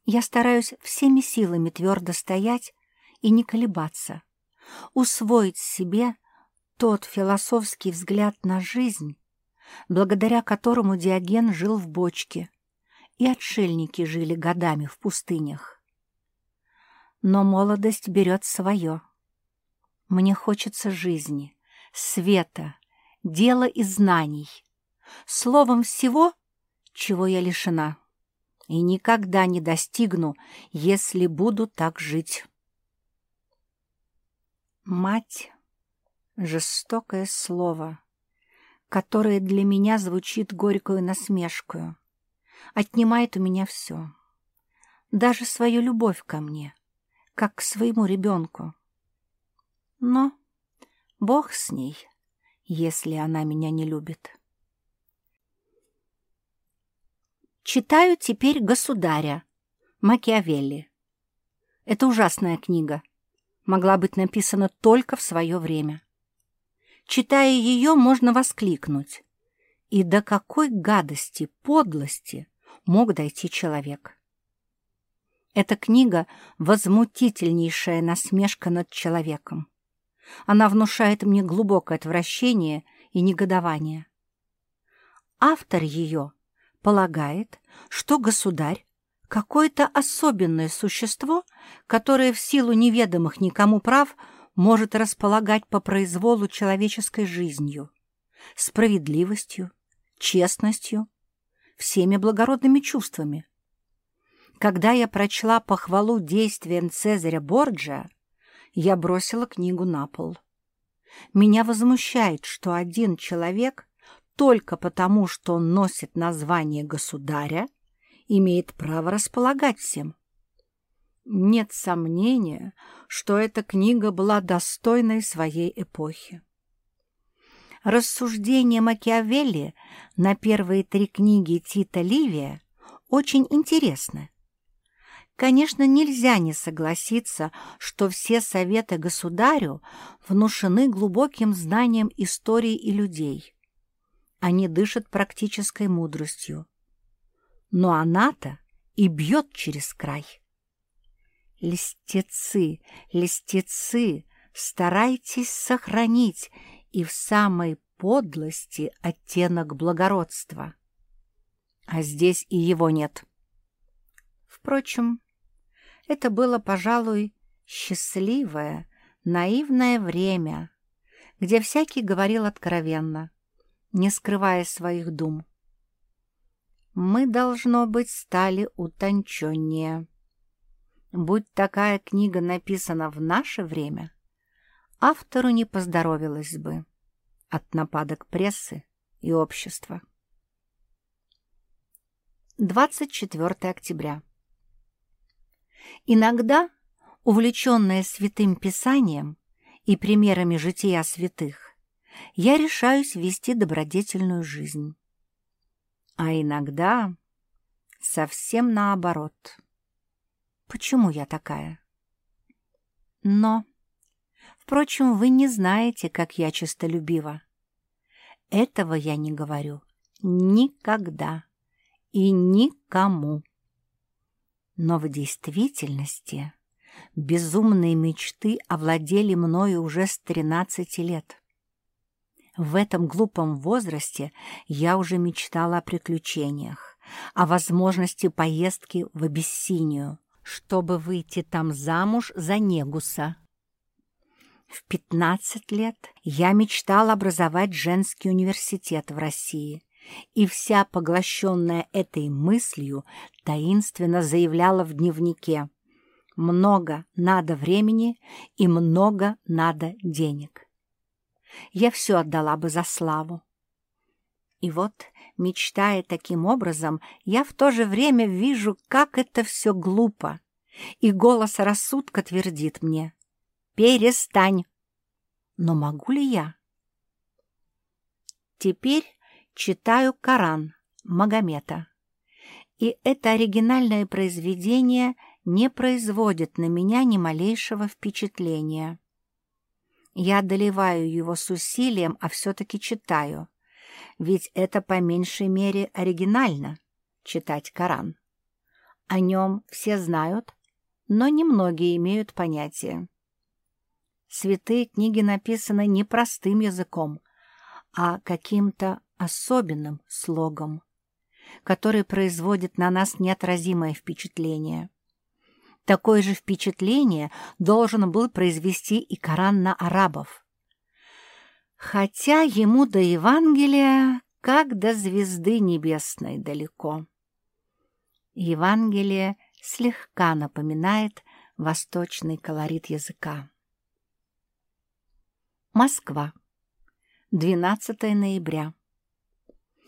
Я стараюсь всеми силами твердо стоять и не колебаться, усвоить себе тот философский взгляд на жизнь, благодаря которому Диоген жил в бочке, и отшельники жили годами в пустынях. Но молодость берет свое. Мне хочется жизни, света, дела и знаний, словом всего, чего я лишена и никогда не достигну, если буду так жить. Мать — жестокое слово, которое для меня звучит горькую насмешкою, отнимает у меня все, даже свою любовь ко мне, как к своему ребенку. Но Бог с ней, если она меня не любит. Читаю теперь «Государя» Макиавелли. Это ужасная книга. Могла быть написана только в свое время. Читая ее, можно воскликнуть. И до какой гадости, подлости мог дойти человек? Эта книга — возмутительнейшая насмешка над человеком. Она внушает мне глубокое отвращение и негодование. Автор ее — полагает, что государь — какое-то особенное существо, которое в силу неведомых никому прав может располагать по произволу человеческой жизнью, справедливостью, честностью, всеми благородными чувствами. Когда я прочла похвалу действиям Цезаря Борджа, я бросила книгу на пол. Меня возмущает, что один человек только потому, что он носит название государя, имеет право располагать всем. Нет сомнения, что эта книга была достойной своей эпохи. Рассуждения Макиавелли на первые три книги Тита Ливия очень интересны. Конечно, нельзя не согласиться, что все советы государю внушены глубоким знанием истории и людей. Они дышат практической мудростью. Но она-то и бьет через край. Листецы, листецы, старайтесь сохранить и в самой подлости оттенок благородства. А здесь и его нет. Впрочем, это было, пожалуй, счастливое, наивное время, где всякий говорил откровенно, не скрывая своих дум. Мы, должно быть, стали утонченнее. Будь такая книга написана в наше время, автору не поздоровилось бы от нападок прессы и общества. 24 октября. Иногда, увлеченная святым писанием и примерами жития святых, я решаюсь вести добродетельную жизнь. А иногда совсем наоборот. Почему я такая? Но, впрочем, вы не знаете, как я честолюбива. Этого я не говорю никогда и никому. Но в действительности безумные мечты овладели мною уже с 13 лет. В этом глупом возрасте я уже мечтала о приключениях, о возможности поездки в Абиссинию, чтобы выйти там замуж за Негуса. В 15 лет я мечтала образовать женский университет в России, и вся поглощенная этой мыслью таинственно заявляла в дневнике «Много надо времени и много надо денег» я все отдала бы за славу. И вот, мечтая таким образом, я в то же время вижу, как это все глупо, и голос рассудка твердит мне «Перестань!» Но могу ли я? Теперь читаю Коран Магомета, и это оригинальное произведение не производит на меня ни малейшего впечатления. Я одолеваю его с усилием, а все-таки читаю. Ведь это по меньшей мере оригинально — читать Коран. О нем все знают, но немногие имеют понятие. Святые книги написаны не простым языком, а каким-то особенным слогом, который производит на нас неотразимое впечатление. Такое же впечатление должен был произвести и Коран на арабов. Хотя ему до Евангелия, как до звезды небесной далеко. Евангелие слегка напоминает восточный колорит языка. Москва. 12 ноября.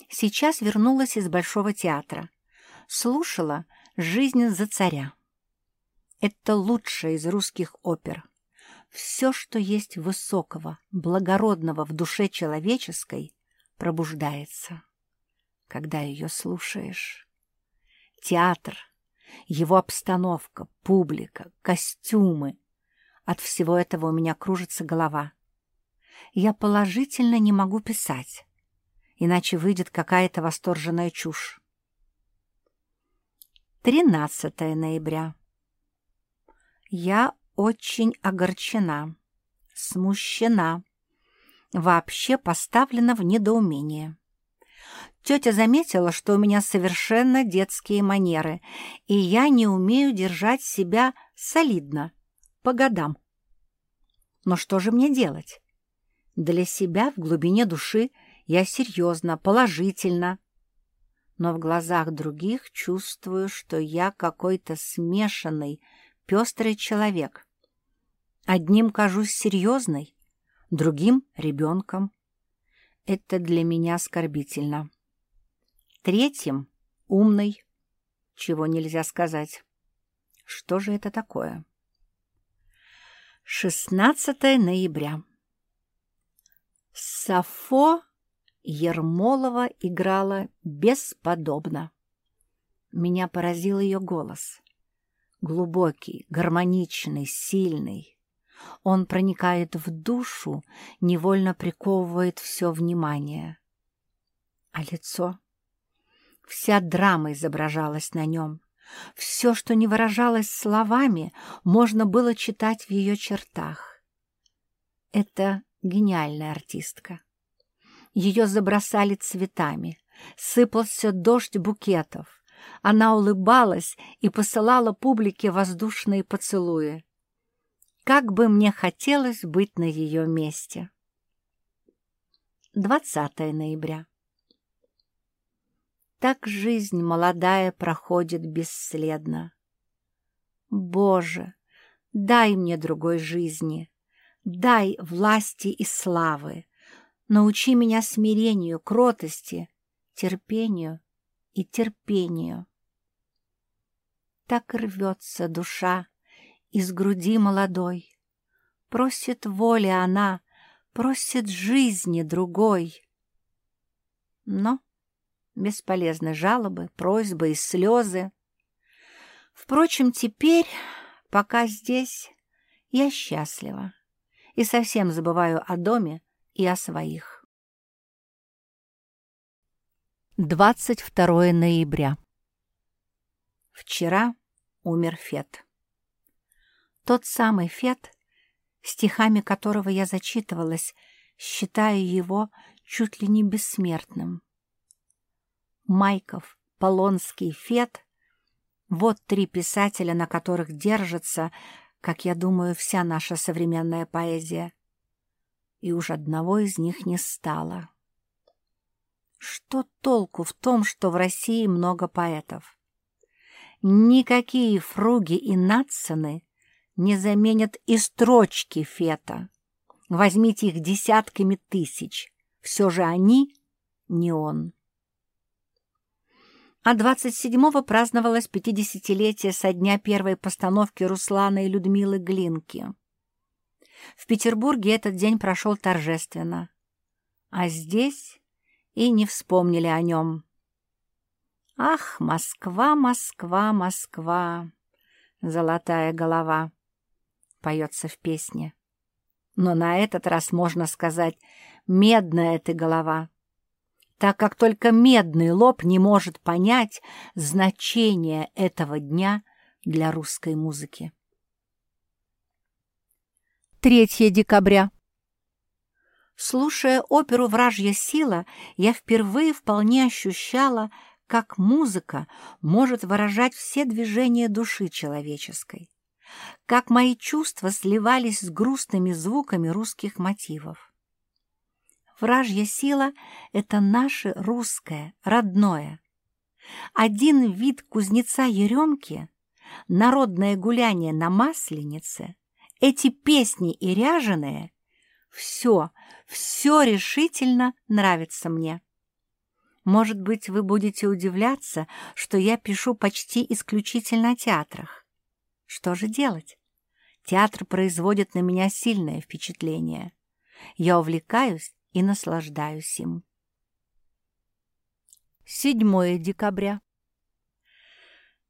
Сейчас вернулась из Большого театра. Слушала «Жизнь за царя». Это лучшая из русских опер. Все, что есть высокого, благородного в душе человеческой, пробуждается, когда ее слушаешь. Театр, его обстановка, публика, костюмы. От всего этого у меня кружится голова. Я положительно не могу писать, иначе выйдет какая-то восторженная чушь. 13 ноября. Я очень огорчена, смущена, вообще поставлена в недоумение. Тетя заметила, что у меня совершенно детские манеры, и я не умею держать себя солидно, по годам. Но что же мне делать? Для себя в глубине души я серьезно, положительно, но в глазах других чувствую, что я какой-то смешанный, пестрый человек. Одним кажусь серьезной, другим — ребенком. Это для меня оскорбительно. Третьим — умный, чего нельзя сказать. Что же это такое? 16 ноября. Сафо Ермолова играла бесподобно. Меня поразил ее голос. Глубокий, гармоничный, сильный. Он проникает в душу, невольно приковывает все внимание. А лицо? Вся драма изображалась на нем. Все, что не выражалось словами, можно было читать в ее чертах. Это гениальная артистка. Ее забросали цветами, сыпался дождь букетов, она улыбалась и посылала публике воздушные поцелуи. Как бы мне хотелось быть на ее месте. 20 ноября. Так жизнь молодая проходит бесследно. Боже, дай мне другой жизни, дай власти и славы, научи меня смирению, кротости, терпению и терпению так рвется душа из груди молодой. Просит воли она, просит жизни другой. Но Бесполезны жалобы, просьбы и слезы. Впрочем, теперь, пока здесь, я счастлива и совсем забываю о доме и о своих. 22 ноября. Вчера умер Фет. Тот самый Фет, стихами которого я зачитывалась, считая его чуть ли не бессмертным. Майков, Полонский, Фет — вот три писателя, на которых держится, как я думаю, вся наша современная поэзия. И уж одного из них не стало. Что толку в том, что в России много поэтов? Никакие фруги и нацины не заменят и строчки Фета. Возьмите их десятками тысяч. Все же они не он. А 27-го праздновалось 50-летие со дня первой постановки Руслана и Людмилы Глинки. В Петербурге этот день прошел торжественно. А здесь и не вспомнили о нем. «Ах, Москва, Москва, Москва, золотая голова!» — поется в песне. Но на этот раз можно сказать «медная ты голова», так как только медный лоб не может понять значение этого дня для русской музыки. 3 декабря. Слушая оперу «Вражья сила», я впервые вполне ощущала, как музыка может выражать все движения души человеческой, как мои чувства сливались с грустными звуками русских мотивов. Вражья сила — это наше русское, родное. Один вид кузнеца Еремки, народное гуляние на Масленице, эти песни и ряженые — все, все решительно нравится мне. Может быть, вы будете удивляться, что я пишу почти исключительно о театрах. Что же делать? Театр производит на меня сильное впечатление. Я увлекаюсь и наслаждаюсь им. 7 декабря.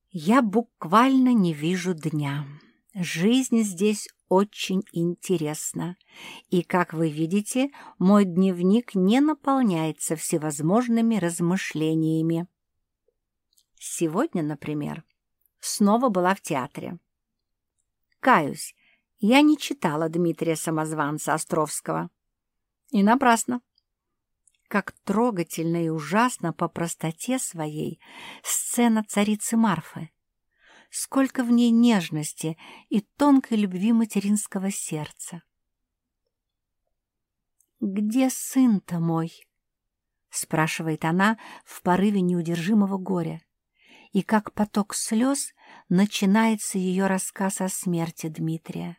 Я буквально не вижу дня. Жизнь здесь очень интересна, и, как вы видите, мой дневник не наполняется всевозможными размышлениями. Сегодня, например, снова была в театре. Каюсь, я не читала Дмитрия Самозванца Островского. И напрасно. Как трогательно и ужасно по простоте своей сцена царицы Марфы сколько в ней нежности и тонкой любви материнского сердца. «Где сын-то мой?» — спрашивает она в порыве неудержимого горя. И как поток слез начинается ее рассказ о смерти Дмитрия.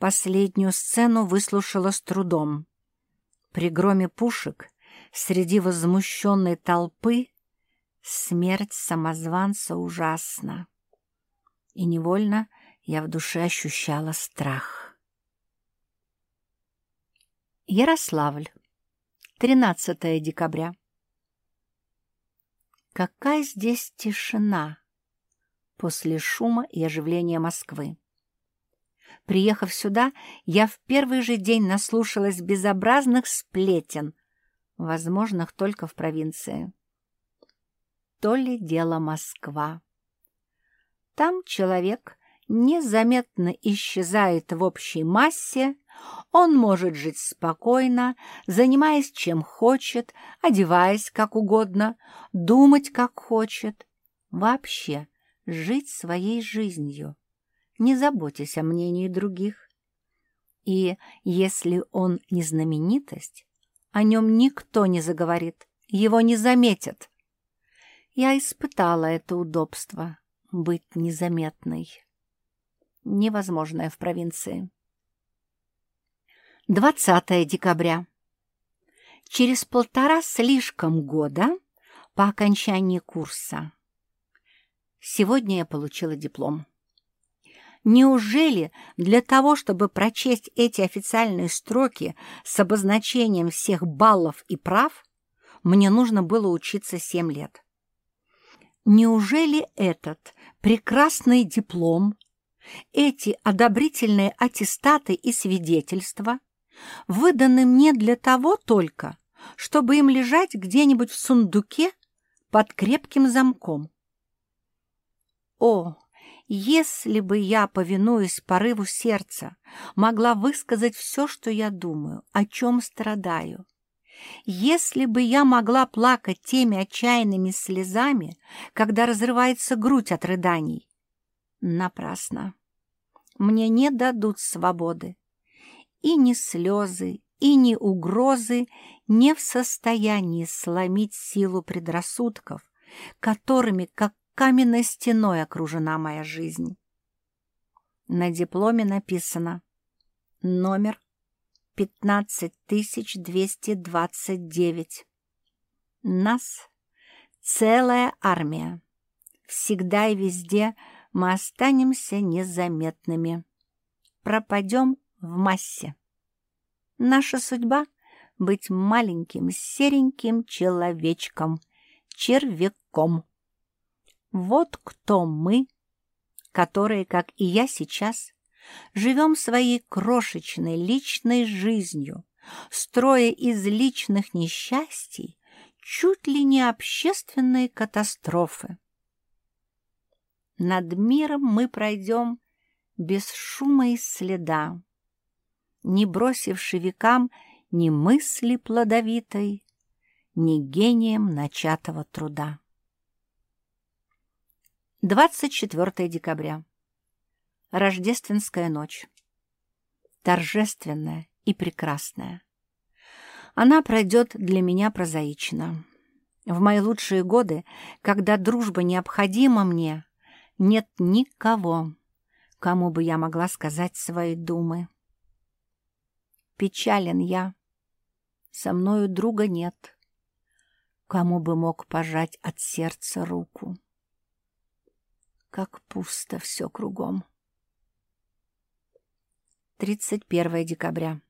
Последнюю сцену выслушала с трудом. При громе пушек среди возмущенной толпы Смерть самозванца ужасна. И невольно я в душе ощущала страх. Ярославль, 13 декабря. Какая здесь тишина после шума и оживления Москвы. Приехав сюда, я в первый же день наслушалась безобразных сплетен, возможных только в провинции то ли дело Москва. Там человек незаметно исчезает в общей массе, он может жить спокойно, занимаясь чем хочет, одеваясь как угодно, думать как хочет, вообще жить своей жизнью, не заботясь о мнении других. И если он не знаменитость, о нем никто не заговорит, его не заметят. Я испытала это удобство — быть незаметной. Невозможное в провинции. 20 декабря. Через полтора слишком года по окончании курса. Сегодня я получила диплом. Неужели для того, чтобы прочесть эти официальные строки с обозначением всех баллов и прав, мне нужно было учиться семь лет. Неужели этот прекрасный диплом, эти одобрительные аттестаты и свидетельства выданы мне для того только, чтобы им лежать где-нибудь в сундуке под крепким замком? О, если бы я, повинуясь порыву сердца, могла высказать все, что я думаю, о чем страдаю, если бы я могла плакать теми отчаянными слезами, когда разрывается грудь от рыданий, напрасно. Мне не дадут свободы. И ни слезы, и ни угрозы не в состоянии сломить силу предрассудков, которыми, как каменной стеной окружена моя жизнь. На дипломе написано номер 15229. Нас целая армия. Всегда и везде мы останемся незаметными. Пропадем в массе. Наша судьба — быть маленьким сереньким человечком, червяком. Вот кто мы, которые, как и я сейчас, живем своей крошечной личной жизнью, строя из личных несчастий чуть ли не общественные катастрофы. Над миром мы пройдем без шума и следа, не бросивши векам ни мысли плодовитой, ни гением начатого труда. 24 декабря. Рождественская ночь. Торжественная и прекрасная. Она пройдет для меня прозаично. В мои лучшие годы, когда дружба необходима мне, нет никого, кому бы я могла сказать свои думы. Печален я, со мною друга нет, кому бы мог пожать от сердца руку как пусто все кругом. 31 декабря.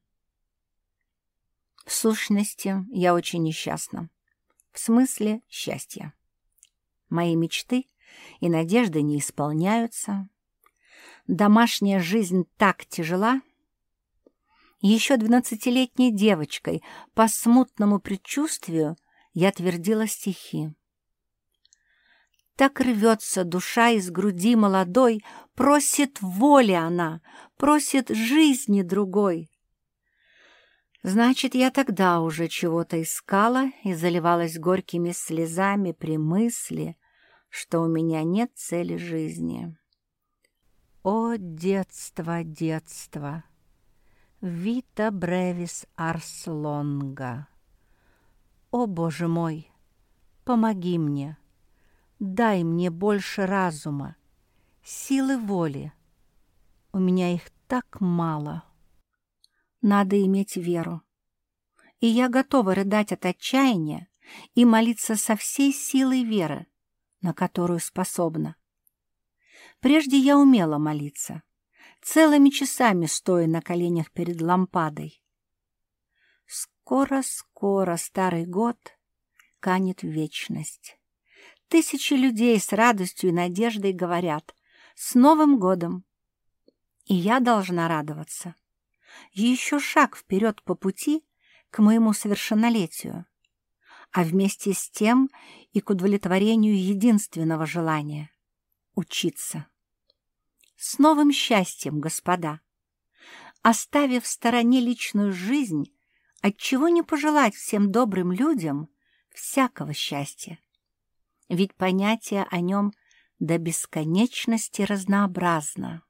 В сущности, я очень несчастна. В смысле счастья. Мои мечты и надежды не исполняются. Домашняя жизнь так тяжела. Еще двенадцатилетней девочкой по смутному предчувствию я твердила стихи. Так рвется душа из груди молодой, Просит воли она, просит жизни другой. Значит, я тогда уже чего-то искала и заливалась горькими слезами при мысли, что у меня нет цели жизни. О, детство, детство! Вита бревис арс лонга! О, Боже мой, помоги мне! Дай мне больше разума, силы воли. У меня их так мало. Надо иметь веру. И я готова рыдать от отчаяния и молиться со всей силой веры, на которую способна. Прежде я умела молиться, целыми часами стоя на коленях перед лампадой. Скоро-скоро старый год канет в вечность. Тысячи людей с радостью и надеждой говорят «С Новым годом!» И я должна радоваться. Еще шаг вперед по пути к моему совершеннолетию, а вместе с тем и к удовлетворению единственного желания — учиться. С новым счастьем, господа! Оставив в стороне личную жизнь, отчего не пожелать всем добрым людям всякого счастья? Ведь понятие о нем до бесконечности разнообразно.